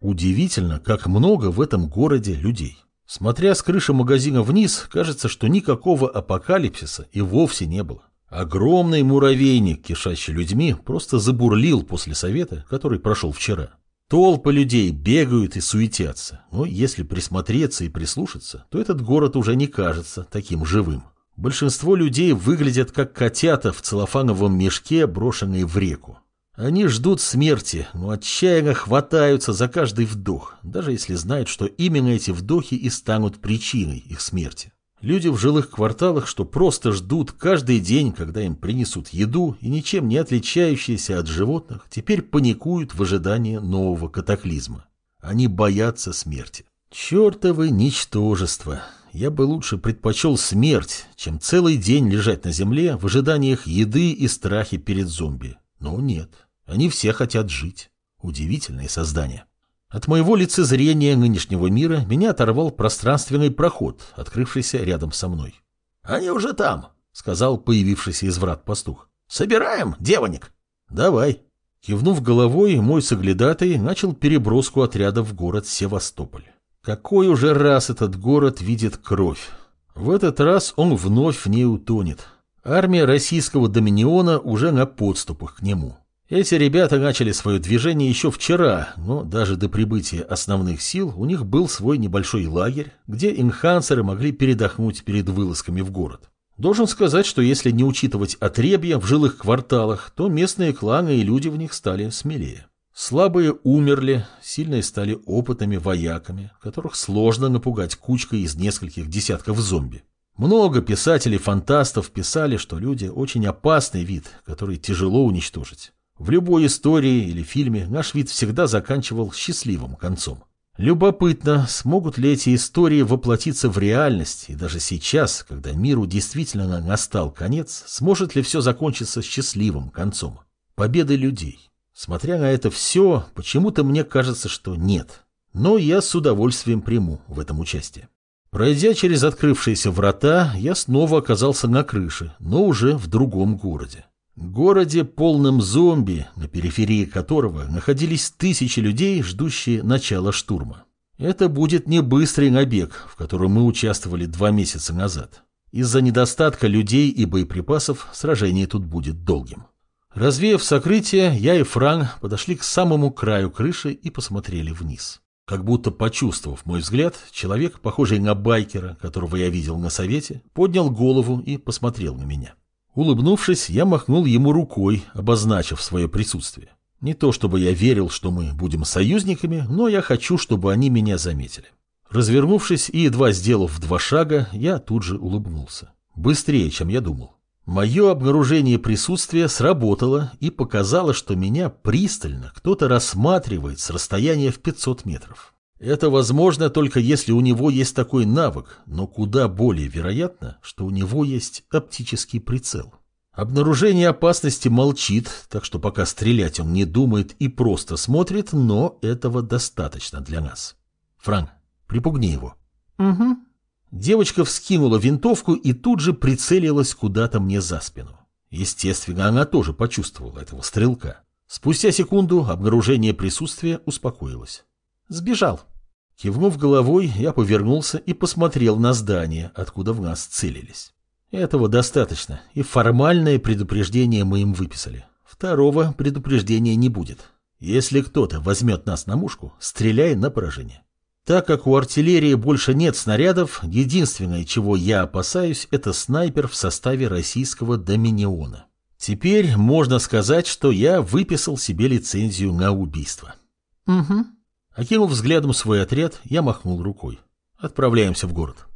S2: Удивительно, как много в этом городе людей. Смотря с крыши магазина вниз, кажется, что никакого апокалипсиса и вовсе не было. Огромный муравейник, кишащий людьми, просто забурлил после совета, который прошел вчера. Толпы людей бегают и суетятся, но если присмотреться и прислушаться, то этот город уже не кажется таким живым. Большинство людей выглядят как котята в целлофановом мешке, брошенные в реку. Они ждут смерти, но отчаянно хватаются за каждый вдох, даже если знают, что именно эти вдохи и станут причиной их смерти. Люди в жилых кварталах, что просто ждут каждый день, когда им принесут еду, и ничем не отличающиеся от животных, теперь паникуют в ожидании нового катаклизма. Они боятся смерти. Чертовы ничтожества. Я бы лучше предпочел смерть, чем целый день лежать на земле в ожиданиях еды и страхе перед зомби. Но нет, они все хотят жить. Удивительные создания. От моего лицезрения нынешнего мира меня оторвал пространственный проход, открывшийся рядом со мной.
S3: «Они уже там», —
S2: сказал появившийся из врат пастух.
S3: «Собираем, девоник?»
S2: «Давай». Кивнув головой, мой соглядатый начал переброску отряда в город Севастополь. Какой уже раз этот город видит кровь? В этот раз он вновь в ней утонет. Армия российского доминиона уже на подступах к нему. Эти ребята начали свое движение еще вчера, но даже до прибытия основных сил у них был свой небольшой лагерь, где инхансеры могли передохнуть перед вылазками в город. Должен сказать, что если не учитывать отребья в жилых кварталах, то местные кланы и люди в них стали смелее. Слабые умерли, сильные стали опытными вояками, которых сложно напугать кучкой из нескольких десятков зомби. Много писателей-фантастов писали, что люди очень опасный вид, который тяжело уничтожить. В любой истории или фильме наш вид всегда заканчивал счастливым концом. Любопытно, смогут ли эти истории воплотиться в реальность, и даже сейчас, когда миру действительно настал конец, сможет ли все закончиться счастливым концом? Победой людей. Смотря на это все, почему-то мне кажется, что нет. Но я с удовольствием приму в этом участие. Пройдя через открывшиеся врата, я снова оказался на крыше, но уже в другом городе. Городе, полном зомби, на периферии которого находились тысячи людей, ждущие начала штурма. Это будет не быстрый набег, в котором мы участвовали два месяца назад. Из-за недостатка людей и боеприпасов сражение тут будет долгим. Развеяв сокрытие, я и Фран подошли к самому краю крыши и посмотрели вниз. Как будто почувствовав мой взгляд, человек, похожий на байкера, которого я видел на совете, поднял голову и посмотрел на меня. Улыбнувшись, я махнул ему рукой, обозначив свое присутствие. Не то чтобы я верил, что мы будем союзниками, но я хочу, чтобы они меня заметили. Развернувшись и едва сделав два шага, я тут же улыбнулся. Быстрее, чем я думал. Мое обнаружение присутствия сработало и показало, что меня пристально кто-то рассматривает с расстояния в 500 метров. Это возможно только если у него есть такой навык, но куда более вероятно, что у него есть оптический прицел. Обнаружение опасности молчит, так что пока стрелять он не думает и просто смотрит, но этого достаточно для нас. Франк, припугни его.
S3: Угу.
S2: Девочка вскинула винтовку и тут же прицелилась куда-то мне за спину. Естественно, она тоже почувствовала этого стрелка. Спустя секунду обнаружение присутствия успокоилось.
S3: Сбежал.
S2: Кивнув головой, я повернулся и посмотрел на здание, откуда в нас целились. Этого достаточно, и формальное предупреждение мы им выписали. Второго предупреждения не будет. Если кто-то возьмет нас на мушку, стреляй на поражение. Так как у артиллерии больше нет снарядов, единственное, чего я опасаюсь, это снайпер в составе российского доминиона. Теперь можно сказать, что я выписал себе лицензию на убийство.
S3: Угу.
S2: Окинув взглядом свой отряд, я махнул рукой. Отправляемся в город.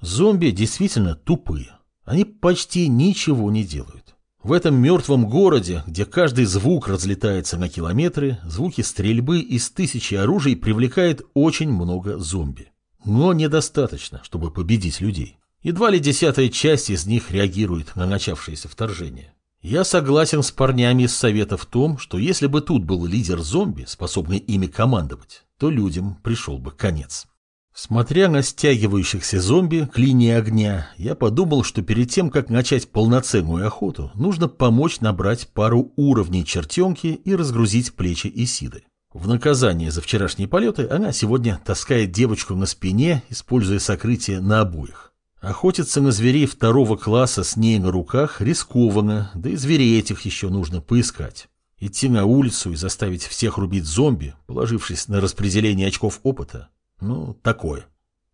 S2: Зомби действительно тупые. Они почти ничего не делают. В этом мертвом городе, где каждый звук разлетается на километры, звуки стрельбы из тысячи оружий привлекает очень много зомби. Но недостаточно, чтобы победить людей. Едва ли десятая часть из них реагирует на начавшееся вторжение. Я согласен с парнями из Совета в том, что если бы тут был лидер зомби, способный ими командовать, то людям пришел бы конец. Смотря на стягивающихся зомби к линии огня, я подумал, что перед тем, как начать полноценную охоту, нужно помочь набрать пару уровней чертенки и разгрузить плечи Исиды. В наказание за вчерашние полеты она сегодня таскает девочку на спине, используя сокрытие на обоих. Охотиться на зверей второго класса с ней на руках рискованно, да и зверей этих еще нужно поискать. Идти на улицу и заставить всех рубить зомби, положившись на распределение очков опыта, ну, такое.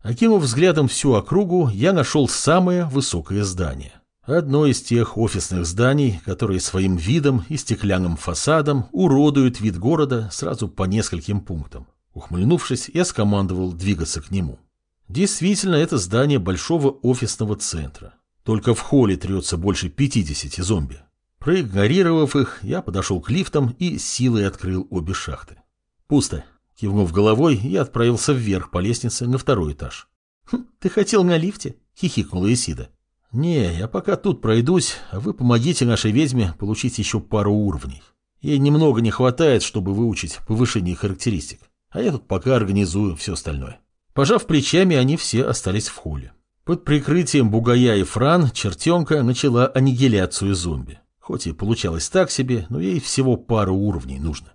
S2: Окинув взглядом всю округу, я нашел самое высокое здание. Одно из тех офисных зданий, которые своим видом и стеклянным фасадом уродуют вид города сразу по нескольким пунктам. Ухмыльнувшись, я скомандовал двигаться к нему. Действительно, это здание большого офисного центра. Только в холле трется больше 50 зомби. Проигнорировав их, я подошел к лифтам и силой открыл обе шахты. Пусто. Кивнув головой, я отправился вверх по лестнице на второй этаж.
S3: «Хм, «Ты хотел на лифте?» — хихикнула Исида.
S2: «Не, я пока тут пройдусь, а вы помогите нашей ведьме получить еще пару уровней. Ей немного не хватает, чтобы выучить повышение характеристик, а я тут пока организую все остальное». Пожав плечами, они все остались в холле. Под прикрытием Бугая и Фран чертенка начала аннигиляцию зомби. Хоть и получалось так себе, но ей всего пару уровней нужно.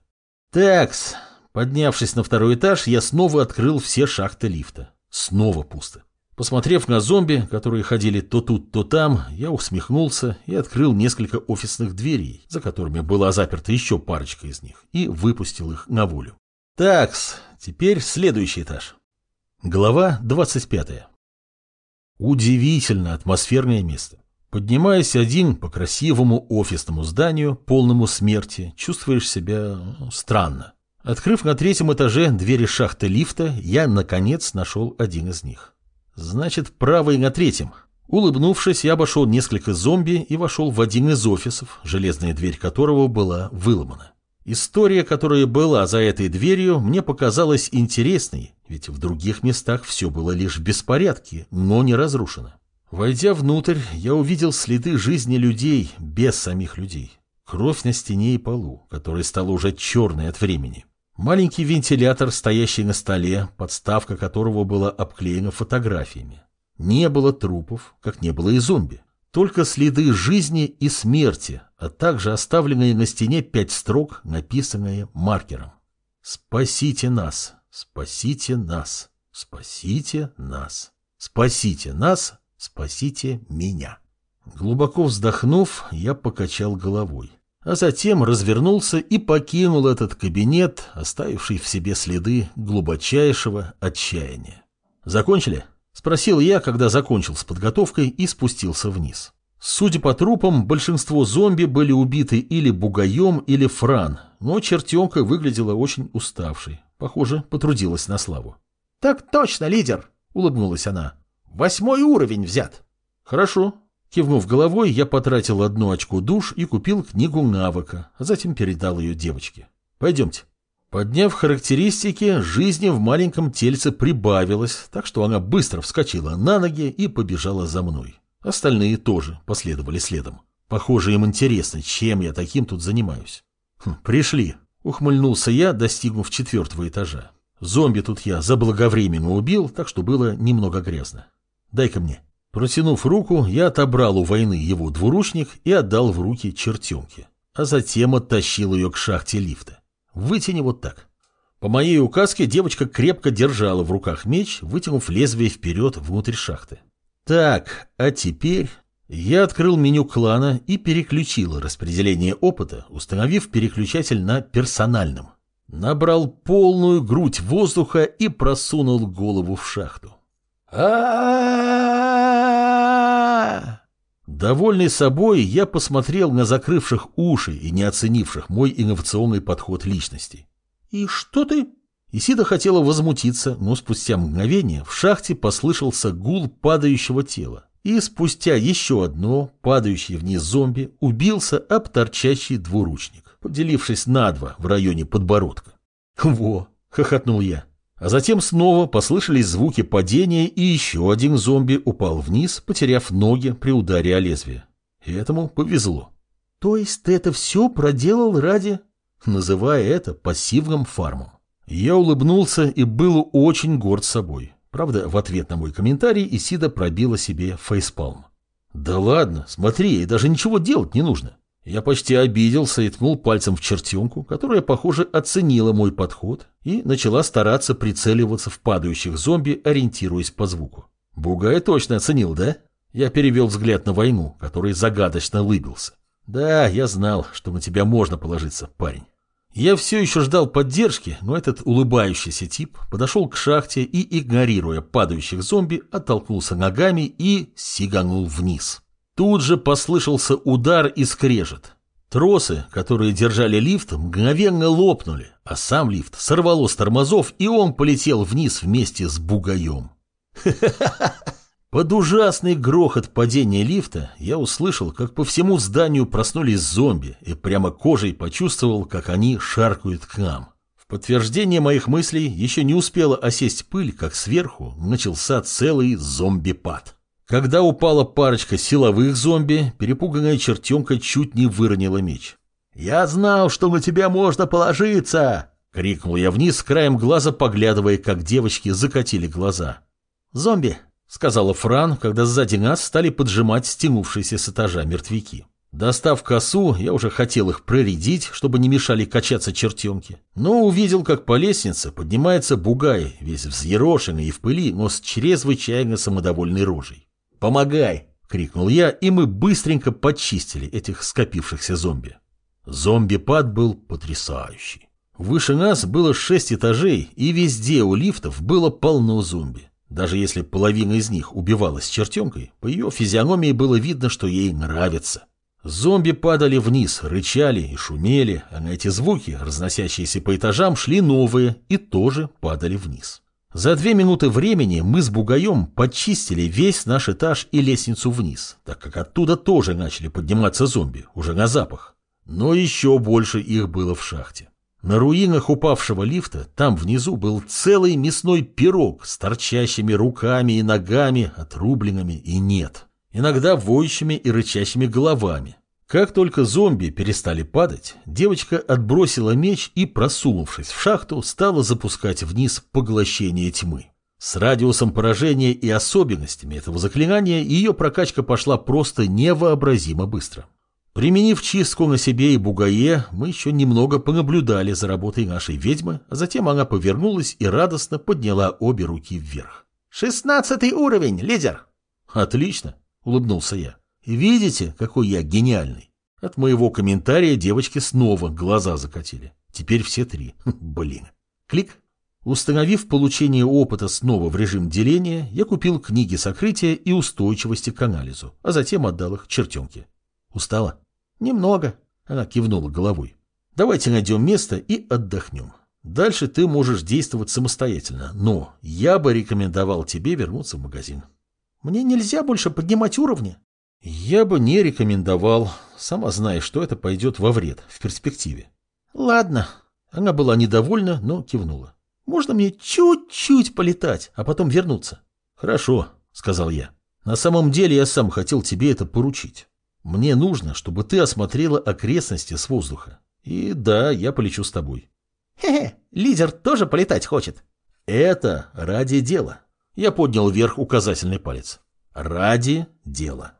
S2: «Такс, Поднявшись на второй этаж, я снова открыл все шахты лифта. Снова пусто. Посмотрев на зомби, которые ходили то тут, то там, я усмехнулся и открыл несколько офисных дверей, за которыми была заперта еще парочка из них, и выпустил их на волю. Такс, теперь следующий этаж. Глава 25. Удивительно атмосферное место. Поднимаясь один по красивому офисному зданию, полному смерти, чувствуешь себя странно. Открыв на третьем этаже двери шахты лифта, я, наконец, нашел один из них. Значит, правый на третьем. Улыбнувшись, я обошел несколько зомби и вошел в один из офисов, железная дверь которого была выломана. История, которая была за этой дверью, мне показалась интересной, ведь в других местах все было лишь в беспорядке, но не разрушено. Войдя внутрь, я увидел следы жизни людей без самих людей. Кровь на стене и полу, которая стала уже черной от времени. Маленький вентилятор, стоящий на столе, подставка которого была обклеена фотографиями. Не было трупов, как не было и зомби. Только следы жизни и смерти, а также оставленные на стене пять строк, написанные маркером. «Спасите нас! Спасите нас! Спасите нас! Спасите нас! Спасите меня!» Глубоко вздохнув, я покачал головой. А затем развернулся и покинул этот кабинет, оставивший в себе следы глубочайшего отчаяния. «Закончили?» — спросил я, когда закончил с подготовкой и спустился вниз. Судя по трупам, большинство зомби были убиты или бугаем, или фран, но чертенка выглядела очень уставшей. Похоже, потрудилась на славу.
S3: «Так точно, лидер!» — улыбнулась она. «Восьмой уровень взят!»
S2: «Хорошо». Кивнув головой, я потратил одну очко душ и купил книгу навыка, а затем передал ее девочке. «Пойдемте». Подняв характеристики, жизни в маленьком тельце прибавилось, так что она быстро вскочила на ноги и побежала за мной. Остальные тоже последовали следом. Похоже, им интересно, чем я таким тут занимаюсь. Хм, «Пришли», — ухмыльнулся я, достигнув четвертого этажа. Зомби тут я заблаговременно убил, так что было немного грязно. «Дай-ка мне». Протянув руку, я отобрал у войны его двуручник и отдал в руки чертенке, а затем оттащил ее к шахте лифта. Вытяни вот так. По моей указке девочка крепко держала в руках меч, вытянув лезвие вперед внутрь шахты. Так, а теперь... Я открыл меню клана и переключил распределение опыта, установив переключатель на персональном. Набрал полную грудь воздуха и просунул голову в шахту. а Довольный собой, я посмотрел на закрывших уши и не оценивших мой инновационный подход личности. «И что ты?» Исида хотела возмутиться, но спустя мгновение в шахте послышался гул падающего тела. И спустя еще одно, падающее вниз зомби, убился об торчащий двуручник, поделившись на два в районе подбородка. «Во!» — хохотнул я. А затем снова послышались звуки падения, и еще один зомби упал вниз, потеряв ноги при ударе о лезвие. И этому повезло. То есть ты это все проделал ради... Называя это пассивным фармом. Я улыбнулся и был очень горд собой. Правда, в ответ на мой комментарий Исида пробила себе фейспалм. «Да ладно, смотри, и даже ничего делать не нужно. Я почти обиделся и ткнул пальцем в чертенку, которая, похоже, оценила мой подход и начала стараться прицеливаться в падающих зомби, ориентируясь по звуку. Бугай точно оценил, да? Я перевел взгляд на войну, который загадочно улыбился. Да, я знал, что на тебя можно положиться, парень. Я все еще ждал поддержки, но этот улыбающийся тип подошел к шахте и, игнорируя падающих зомби, оттолкнулся ногами и сиганул вниз. Тут же послышался удар и скрежет. Тросы, которые держали лифт, мгновенно лопнули, а сам лифт сорвало с тормозов, и он полетел вниз вместе с бугаем. [LAUGHS] Под ужасный грохот падения лифта я услышал, как по всему зданию проснулись зомби, и прямо кожей почувствовал, как они шаркают к нам. В подтверждение моих мыслей еще не успела осесть пыль, как сверху начался целый зомби-пад. Когда упала парочка силовых зомби, перепуганная чертенка чуть не выронила меч. «Я знал, что на тебя можно положиться!» — крикнул я вниз, краем глаза поглядывая, как девочки закатили глаза. «Зомби!» — сказала Фран, когда сзади нас стали поджимать стянувшиеся с этажа мертвяки. Достав косу, я уже хотел их проредить, чтобы не мешали качаться чертенки, но увидел, как по лестнице поднимается бугай, весь взъерошенный и в пыли, но с чрезвычайно самодовольной рожей. «Помогай!» — крикнул я, и мы быстренько почистили этих скопившихся зомби. Зомби-пад был потрясающий. Выше нас было шесть этажей, и везде у лифтов было полно зомби. Даже если половина из них убивалась чертенкой, по ее физиономии было видно, что ей нравится. Зомби падали вниз, рычали и шумели, а на эти звуки, разносящиеся по этажам, шли новые и тоже падали вниз. За две минуты времени мы с Бугаем почистили весь наш этаж и лестницу вниз, так как оттуда тоже начали подниматься зомби, уже на запах. Но еще больше их было в шахте. На руинах упавшего лифта там внизу был целый мясной пирог с торчащими руками и ногами, отрубленными и нет. Иногда воющими и рычащими головами. Как только зомби перестали падать, девочка отбросила меч и, просунувшись в шахту, стала запускать вниз поглощение тьмы. С радиусом поражения и особенностями этого заклинания ее прокачка пошла просто невообразимо быстро. Применив чистку на себе и бугае, мы еще немного понаблюдали за работой нашей ведьмы, а затем она повернулась и радостно подняла обе руки вверх.
S3: «Шестнадцатый уровень, лидер!»
S2: «Отлично!» — улыбнулся я. Видите, какой я гениальный? От моего комментария девочки снова глаза закатили. Теперь все три. [LAUGHS] Блин. Клик. Установив получение опыта снова в режим деления, я купил книги сокрытия и устойчивости к анализу, а затем отдал их чертенке. Устала? Немного. Она кивнула головой. Давайте найдем место и отдохнем. Дальше ты можешь действовать самостоятельно, но я бы рекомендовал тебе вернуться в магазин.
S3: Мне нельзя больше поднимать уровни.
S2: Я бы не рекомендовал, сама знаешь, что это пойдет во вред в перспективе.
S3: Ладно.
S2: Она была недовольна, но кивнула.
S3: Можно мне чуть-чуть полетать, а потом вернуться?
S2: Хорошо, сказал я. На самом деле я сам хотел тебе это поручить. Мне нужно, чтобы ты осмотрела окрестности с воздуха. И да, я полечу с тобой.
S3: Хе-хе, лидер тоже полетать хочет.
S2: Это ради дела. Я поднял вверх указательный палец. Ради дела.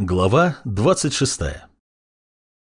S2: Глава 26.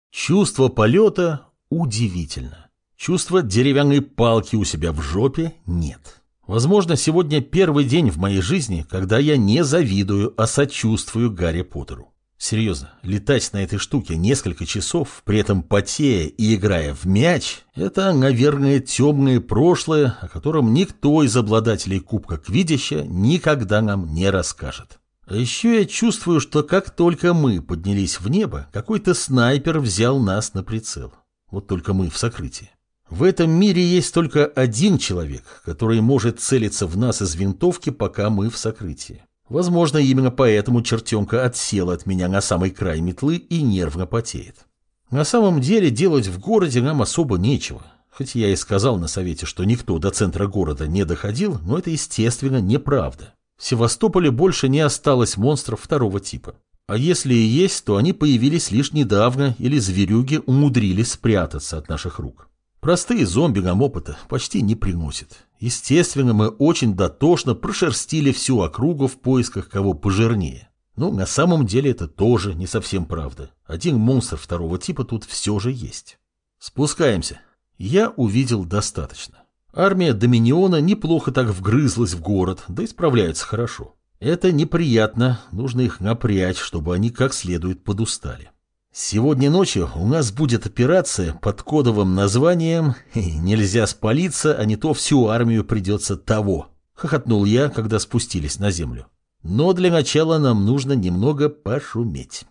S2: Чувство полета удивительно. Чувство деревянной палки у себя в жопе нет. Возможно, сегодня первый день в моей жизни, когда я не завидую, а сочувствую Гарри Поттеру. Серьезно, летать на этой штуке несколько часов, при этом потея и играя в мяч, это, наверное, темное прошлое, о котором никто из обладателей Кубка Квидища никогда нам не расскажет. А еще я чувствую, что как только мы поднялись в небо, какой-то снайпер взял нас на прицел. Вот только мы в сокрытии. В этом мире есть только один человек, который может целиться в нас из винтовки, пока мы в сокрытии. Возможно, именно поэтому чертенка отсела от меня на самый край метлы и нервно потеет. На самом деле делать в городе нам особо нечего. Хоть я и сказал на совете, что никто до центра города не доходил, но это, естественно, неправда. В Севастополе больше не осталось монстров второго типа. А если и есть, то они появились лишь недавно или зверюги умудрились спрятаться от наших рук. Простые зомби нам опыта почти не приносят. Естественно, мы очень дотошно прошерстили всю округу в поисках кого пожирнее. Но на самом деле это тоже не совсем правда. Один монстр второго типа тут все же есть. Спускаемся. Я увидел достаточно. Армия Доминиона неплохо так вгрызлась в город, да и справляется хорошо. Это неприятно, нужно их напрячь, чтобы они как следует подустали. Сегодня ночью у нас будет операция под кодовым названием «Нельзя спалиться, а не то всю армию придется того», — хохотнул я, когда спустились на землю. Но для начала нам нужно немного пошуметь.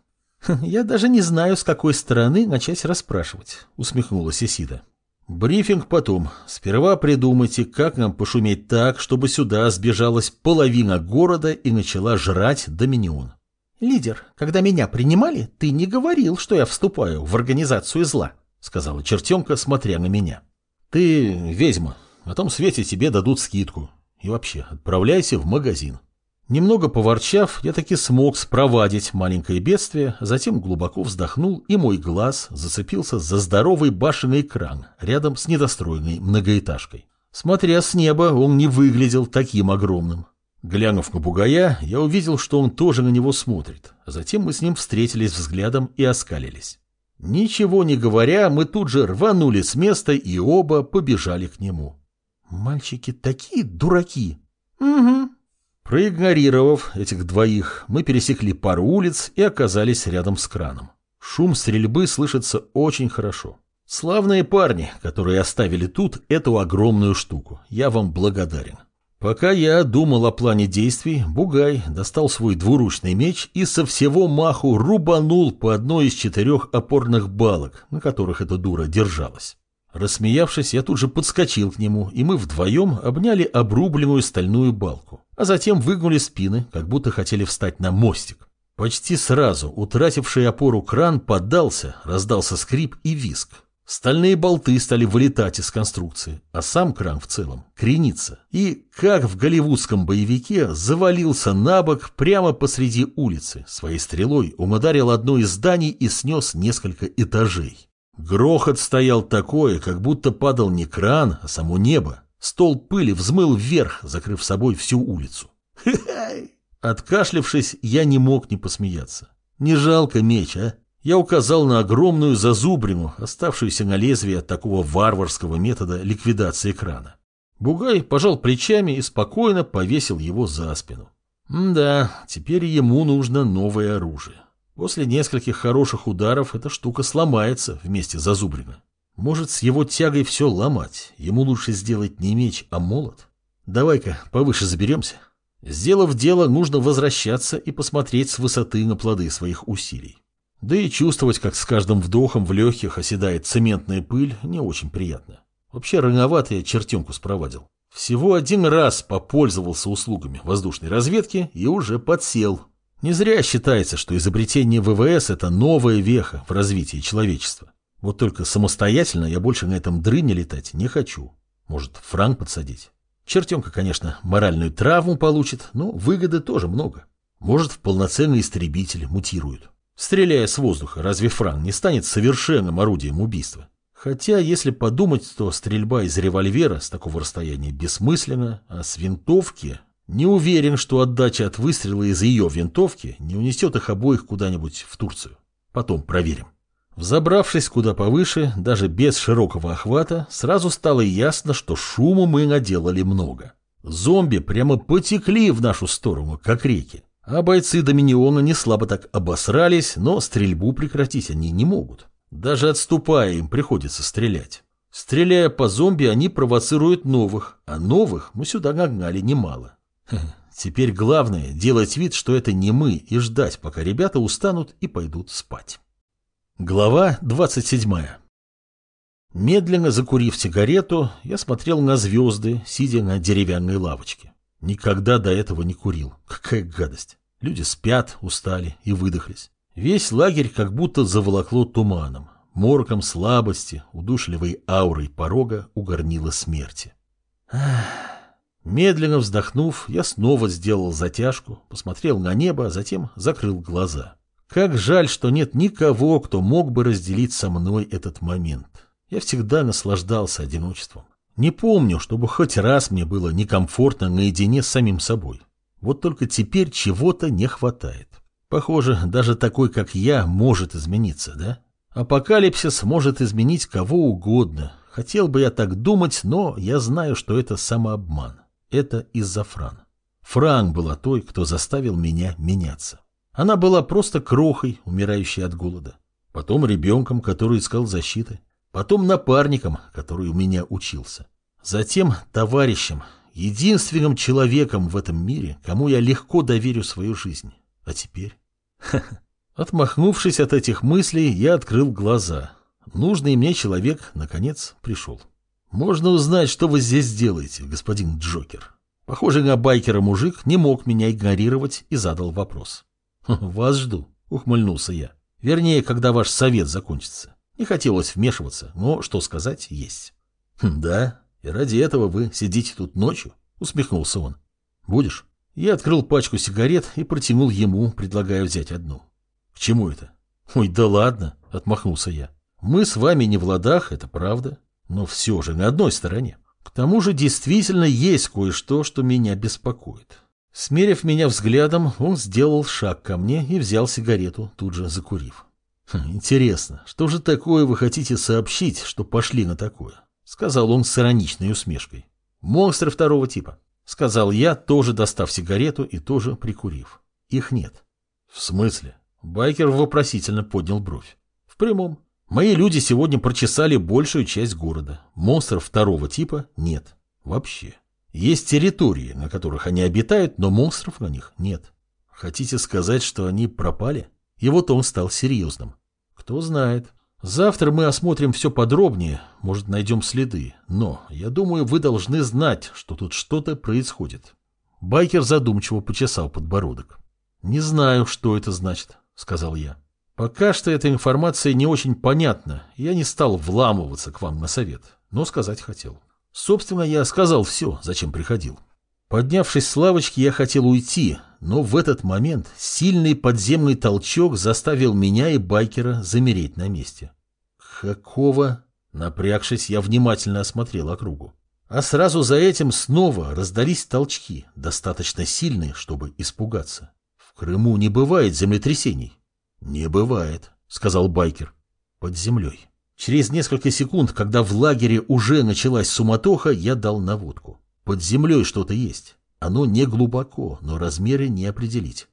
S3: «Я даже не знаю, с какой стороны начать расспрашивать», — усмехнулась Исида.
S2: «Брифинг потом. Сперва придумайте, как нам пошуметь так, чтобы сюда сбежалась половина города и начала жрать Доминион.
S3: «Лидер, когда меня принимали, ты не говорил, что я вступаю в организацию зла», сказала чертенка, смотря на меня.
S2: «Ты ведьма. На том свете тебе дадут скидку. И вообще, отправляйся в магазин». Немного поворчав, я таки смог спровадить маленькое бедствие, затем глубоко вздохнул, и мой глаз зацепился за здоровый башенный экран рядом с недостроенной многоэтажкой. Смотря с неба, он не выглядел таким огромным. Глянув на бугая, я увидел, что он тоже на него смотрит, затем мы с ним встретились взглядом и оскалились. Ничего не говоря, мы тут же рванули с места и оба побежали к нему.
S3: Мальчики такие дураки.
S2: Угу. Проигнорировав этих двоих, мы пересекли пару улиц и оказались рядом с краном. Шум стрельбы слышится очень хорошо. Славные парни, которые оставили тут эту огромную штуку. Я вам благодарен. Пока я думал о плане действий, Бугай достал свой двуручный меч и со всего маху рубанул по одной из четырех опорных балок, на которых эта дура держалась. Рассмеявшись, я тут же подскочил к нему, и мы вдвоем обняли обрубленную стальную балку, а затем выгнули спины, как будто хотели встать на мостик. Почти сразу утративший опору кран поддался, раздался скрип и виск. Стальные болты стали вылетать из конструкции, а сам кран в целом кренится. И, как в голливудском боевике, завалился на бок прямо посреди улицы. Своей стрелой он ударил одно из зданий и снес несколько этажей. Грохот стоял такой, как будто падал не кран, а само небо. Стол пыли взмыл вверх, закрыв собой всю улицу. Откашлявшись, я не мог не посмеяться. Не жалко меч, а? Я указал на огромную зазубрину, оставшуюся на лезвии от такого варварского метода ликвидации крана. Бугай пожал плечами и спокойно повесил его за спину. да, теперь ему нужно новое оружие. После нескольких хороших ударов эта штука сломается вместе зазубрина. Может, с его тягой все ломать. Ему лучше сделать не меч, а молот. Давай-ка повыше заберемся. Сделав дело, нужно возвращаться и посмотреть с высоты на плоды своих усилий. Да и чувствовать, как с каждым вдохом в легких оседает цементная пыль, не очень приятно. Вообще рановато я чертенку спровадил. Всего один раз попользовался услугами воздушной разведки и уже подсел. Не зря считается, что изобретение ВВС – это новая веха в развитии человечества. Вот только самостоятельно я больше на этом дрыне летать не хочу. Может, франк подсадить? Чертенка, конечно, моральную травму получит, но выгоды тоже много. Может, в полноценный истребитель мутирует. Стреляя с воздуха, разве франк не станет совершенным орудием убийства? Хотя, если подумать, то стрельба из револьвера с такого расстояния бессмысленна, а с винтовки... Не уверен, что отдача от выстрела из ее винтовки не унесет их обоих куда-нибудь в Турцию. Потом проверим. Взобравшись куда повыше, даже без широкого охвата, сразу стало ясно, что шуму мы наделали много. Зомби прямо потекли в нашу сторону, как реки. А бойцы Доминиона не слабо так обосрались, но стрельбу прекратить они не могут. Даже отступая, им приходится стрелять. Стреляя по зомби, они провоцируют новых, а новых мы сюда нагнали немало. Теперь главное – делать вид, что это не мы, и ждать, пока ребята устанут и пойдут спать. Глава 27 Медленно закурив сигарету, я смотрел на звезды, сидя на деревянной лавочке. Никогда до этого не курил. Какая гадость. Люди спят, устали и выдохлись. Весь лагерь как будто заволокло туманом, морком слабости, удушливой аурой порога у горнила смерти. Медленно вздохнув, я снова сделал затяжку, посмотрел на небо, а затем закрыл глаза. Как жаль, что нет никого, кто мог бы разделить со мной этот момент. Я всегда наслаждался одиночеством. Не помню, чтобы хоть раз мне было некомфортно наедине с самим собой. Вот только теперь чего-то не хватает. Похоже, даже такой, как я, может измениться, да? Апокалипсис может изменить кого угодно. Хотел бы я так думать, но я знаю, что это самообман. Это из-за Фран. Фран была той, кто заставил меня меняться. Она была просто крохой, умирающей от голода. Потом ребенком, который искал защиты. Потом напарником, который у меня учился. Затем товарищем, единственным человеком в этом мире, кому я легко доверю свою жизнь. А теперь? [LAUGHS] Отмахнувшись от этих мыслей, я открыл глаза. Нужный мне человек, наконец, пришел. Можно узнать, что вы здесь делаете, господин Джокер. Похоже на байкера мужик не мог меня игнорировать и задал вопрос. [LAUGHS] Вас жду, ухмыльнулся я. Вернее, когда ваш совет закончится. Не хотелось вмешиваться, но что сказать есть. Хм, да, и ради этого вы сидите тут ночью, усмехнулся он. Будешь? Я открыл пачку сигарет и протянул ему, предлагая взять одну. К чему это? Ой, да ладно, отмахнулся я. Мы с вами не в ладах, это правда, но все же на одной стороне. К тому же действительно есть кое-что, что меня беспокоит. Смерив меня взглядом, он сделал шаг ко мне и взял сигарету, тут же закурив. Хм, «Интересно, что же такое вы хотите сообщить, что пошли на такое?» — сказал он с ироничной усмешкой. «Монстры второго типа. Сказал я, тоже достав сигарету и тоже прикурив. Их нет. В смысле? Байкер вопросительно поднял бровь. В прямом. Мои люди сегодня прочесали большую часть города. Монстров второго типа нет. Вообще. Есть территории, на которых они обитают, но монстров на них нет. Хотите сказать, что они пропали? И вот он стал серьезным. Кто знает. Завтра мы осмотрим все подробнее, может, найдем следы, но я думаю, вы должны знать, что тут что-то происходит. Байкер задумчиво почесал подбородок. «Не знаю, что это значит», — сказал я. «Пока что эта информация не очень понятна, я не стал вламываться к вам на совет, но сказать хотел. Собственно, я сказал все, зачем приходил. Поднявшись с лавочки, я хотел уйти, но в этот момент сильный подземный толчок заставил меня и байкера замереть на месте. Какого? Напрягшись, я внимательно осмотрел округу. А сразу за этим снова раздались толчки, достаточно сильные, чтобы испугаться. В Крыму не бывает землетрясений. Не бывает, сказал байкер. Под землей. Через несколько секунд, когда в лагере уже началась суматоха, я дал наводку. Под землей что-то есть. Оно не глубоко, но размеры не определить.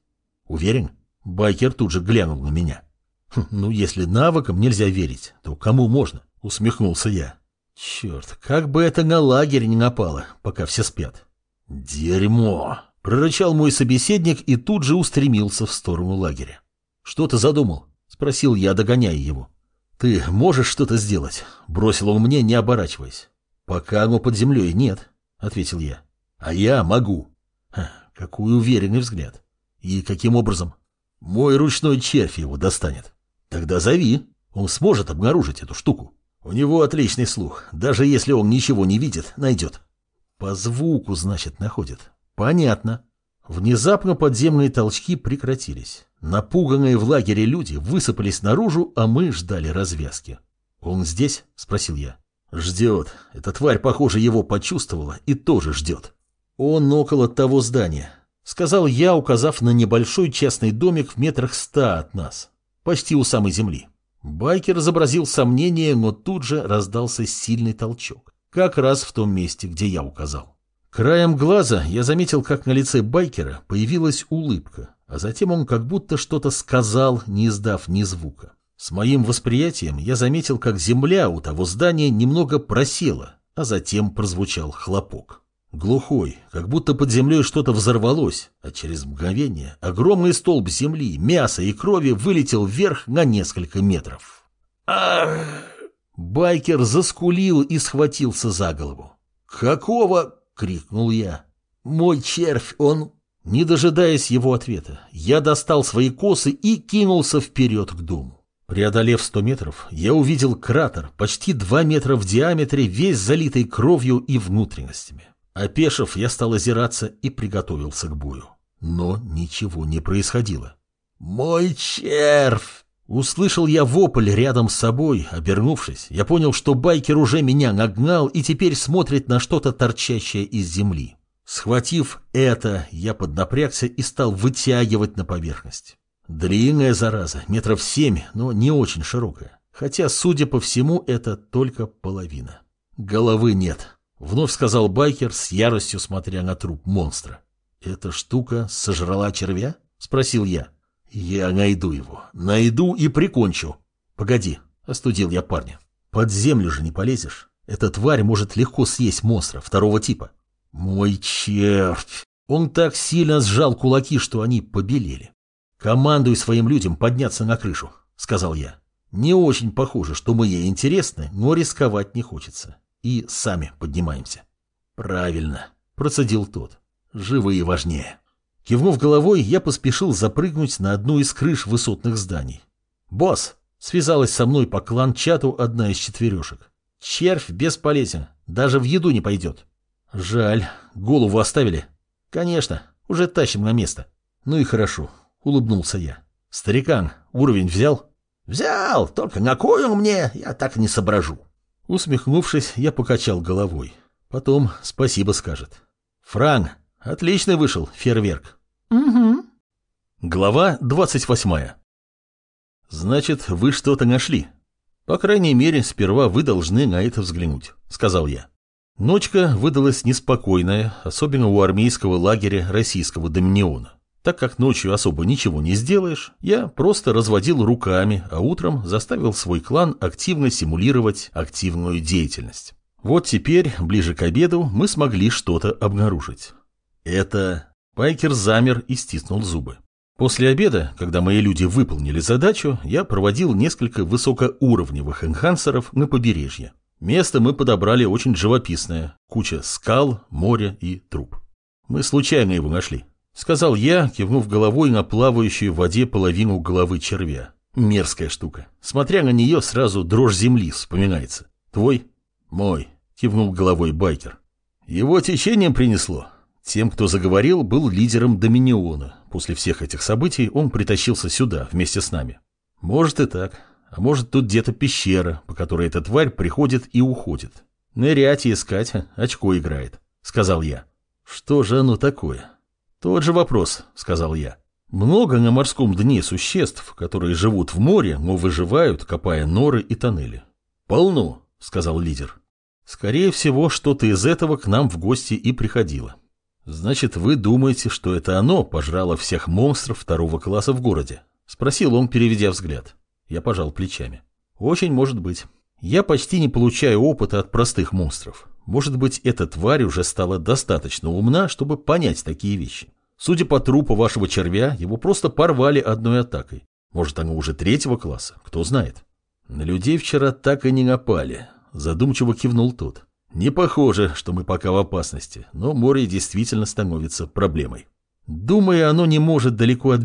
S2: Уверен? Байкер тут же глянул на меня. «Хм, «Ну, если навыкам нельзя верить, то кому можно?» — усмехнулся я. «Черт, как бы это на лагерь не напало, пока все спят». «Дерьмо!» — прорычал мой собеседник и тут же устремился в сторону лагеря. «Что ты задумал?» — спросил я, догоняя его. «Ты можешь что-то сделать?» — бросил он мне, не оборачиваясь. «Пока оно под землей нет», — ответил я. «А я могу». Ха, какой уверенный взгляд. «И каким образом?» «Мой ручной червь его достанет». «Тогда зови. Он сможет обнаружить эту штуку. У него отличный слух. Даже если он ничего не видит, найдет». «По звуку, значит, находит. Понятно». Внезапно подземные толчки прекратились. Напуганные в лагере люди высыпались наружу, а мы ждали развязки. «Он здесь?» — спросил я. «Ждет. Эта тварь, похоже, его почувствовала и тоже ждет». «Он около того здания», — сказал я, указав на небольшой частный домик в метрах ста от нас, почти у самой земли. Байкер изобразил сомнение, но тут же раздался сильный толчок, как раз в том месте, где я указал. Краем глаза я заметил, как на лице байкера появилась улыбка, а затем он как будто что-то сказал, не издав ни звука. С моим восприятием я заметил, как земля у того здания немного просела, а затем прозвучал хлопок. Глухой, как будто под землей что-то взорвалось, а через мгновение огромный столб земли, мяса и крови вылетел вверх на несколько метров. Ах! Байкер заскулил и схватился за голову. «Какого?» — крикнул я. «Мой червь, он...» Не дожидаясь его ответа, я достал свои косы и кинулся вперед к дому. Преодолев сто метров, я увидел кратер, почти два метра в диаметре, весь залитый кровью и внутренностями. Опешив, я стал озираться и приготовился к бою. Но ничего не происходило. «Мой червь!» Услышал я вопль рядом с собой, обернувшись. Я понял, что байкер уже меня нагнал и теперь смотрит на что-то торчащее из земли. Схватив это, я поднапрягся и стал вытягивать на поверхность. Длинная зараза, метров семь, но не очень широкая. Хотя, судя по всему, это только половина. Головы нет, вновь сказал байкер с яростью смотря на труп монстра. Эта штука сожрала червя? Спросил я. Я найду его, найду и прикончу. Погоди, остудил я парня. Под землю же не полезешь. Эта тварь может легко съесть монстра второго типа. Мой червь! Он так сильно сжал кулаки, что они побелели. «Командуй своим людям подняться на крышу», — сказал я. «Не очень похоже, что мы ей интересны, но рисковать не хочется. И сами поднимаемся». «Правильно», — процедил тот. «Живые важнее». Кивнув головой, я поспешил запрыгнуть на одну из крыш высотных зданий. «Босс!» — связалась со мной по клан-чату одна из четверешек. «Червь бесполезен, даже в еду не пойдет». «Жаль, голову оставили?» «Конечно, уже тащим на место». «Ну и хорошо, улыбнулся я. «Старикан, уровень взял?» «Взял, только на кой он мне, я так не соображу». Усмехнувшись, я покачал головой. Потом спасибо скажет. «Фран, отличный вышел фейерверк».
S3: «Угу».
S2: Глава двадцать восьмая. «Значит, вы что-то нашли. По крайней мере, сперва вы должны на это взглянуть», — сказал я. Ночка выдалась неспокойная, особенно у армейского лагеря российского доминиона. Так как ночью особо ничего не сделаешь, я просто разводил руками, а утром заставил свой клан активно симулировать активную деятельность. Вот теперь, ближе к обеду, мы смогли что-то обнаружить. Это... Пайкер замер и стиснул зубы. После обеда, когда мои люди выполнили задачу, я проводил несколько высокоуровневых энхансеров на побережье. Место мы подобрали очень живописное. Куча скал, моря и труп. Мы случайно его нашли. Сказал я, кивнув головой на плавающую в воде половину головы червя. Мерзкая штука. Смотря на нее, сразу дрожь земли вспоминается. Твой? Мой. Кивнул головой байкер. Его течением принесло. Тем, кто заговорил, был лидером Доминиона. После всех этих событий он притащился сюда вместе с нами. Может и так. А может тут где-то пещера, по которой эта тварь приходит и уходит. Нырять и искать очко играет, сказал я. Что же оно такое? «Тот же вопрос», — сказал я. «Много на морском дне существ, которые живут в море, но выживают, копая норы и тоннели». «Полно», — сказал лидер. «Скорее всего, что-то из этого к нам в гости и приходило». Значит, вы думаете, что это оно пожрало всех монстров второго класса в городе? Спросил он, переведя взгляд. Я пожал плечами. Очень может быть. Я почти не получаю опыта от простых монстров. Может быть, эта тварь уже стала достаточно умна, чтобы понять такие вещи. Судя по трупу вашего червя, его просто порвали одной атакой. Может, оно уже третьего класса, кто знает. На людей вчера так и не напали. Задумчиво кивнул тот. Не похоже, что мы пока в опасности, но море действительно становится проблемой. Думаю, оно не может далеко от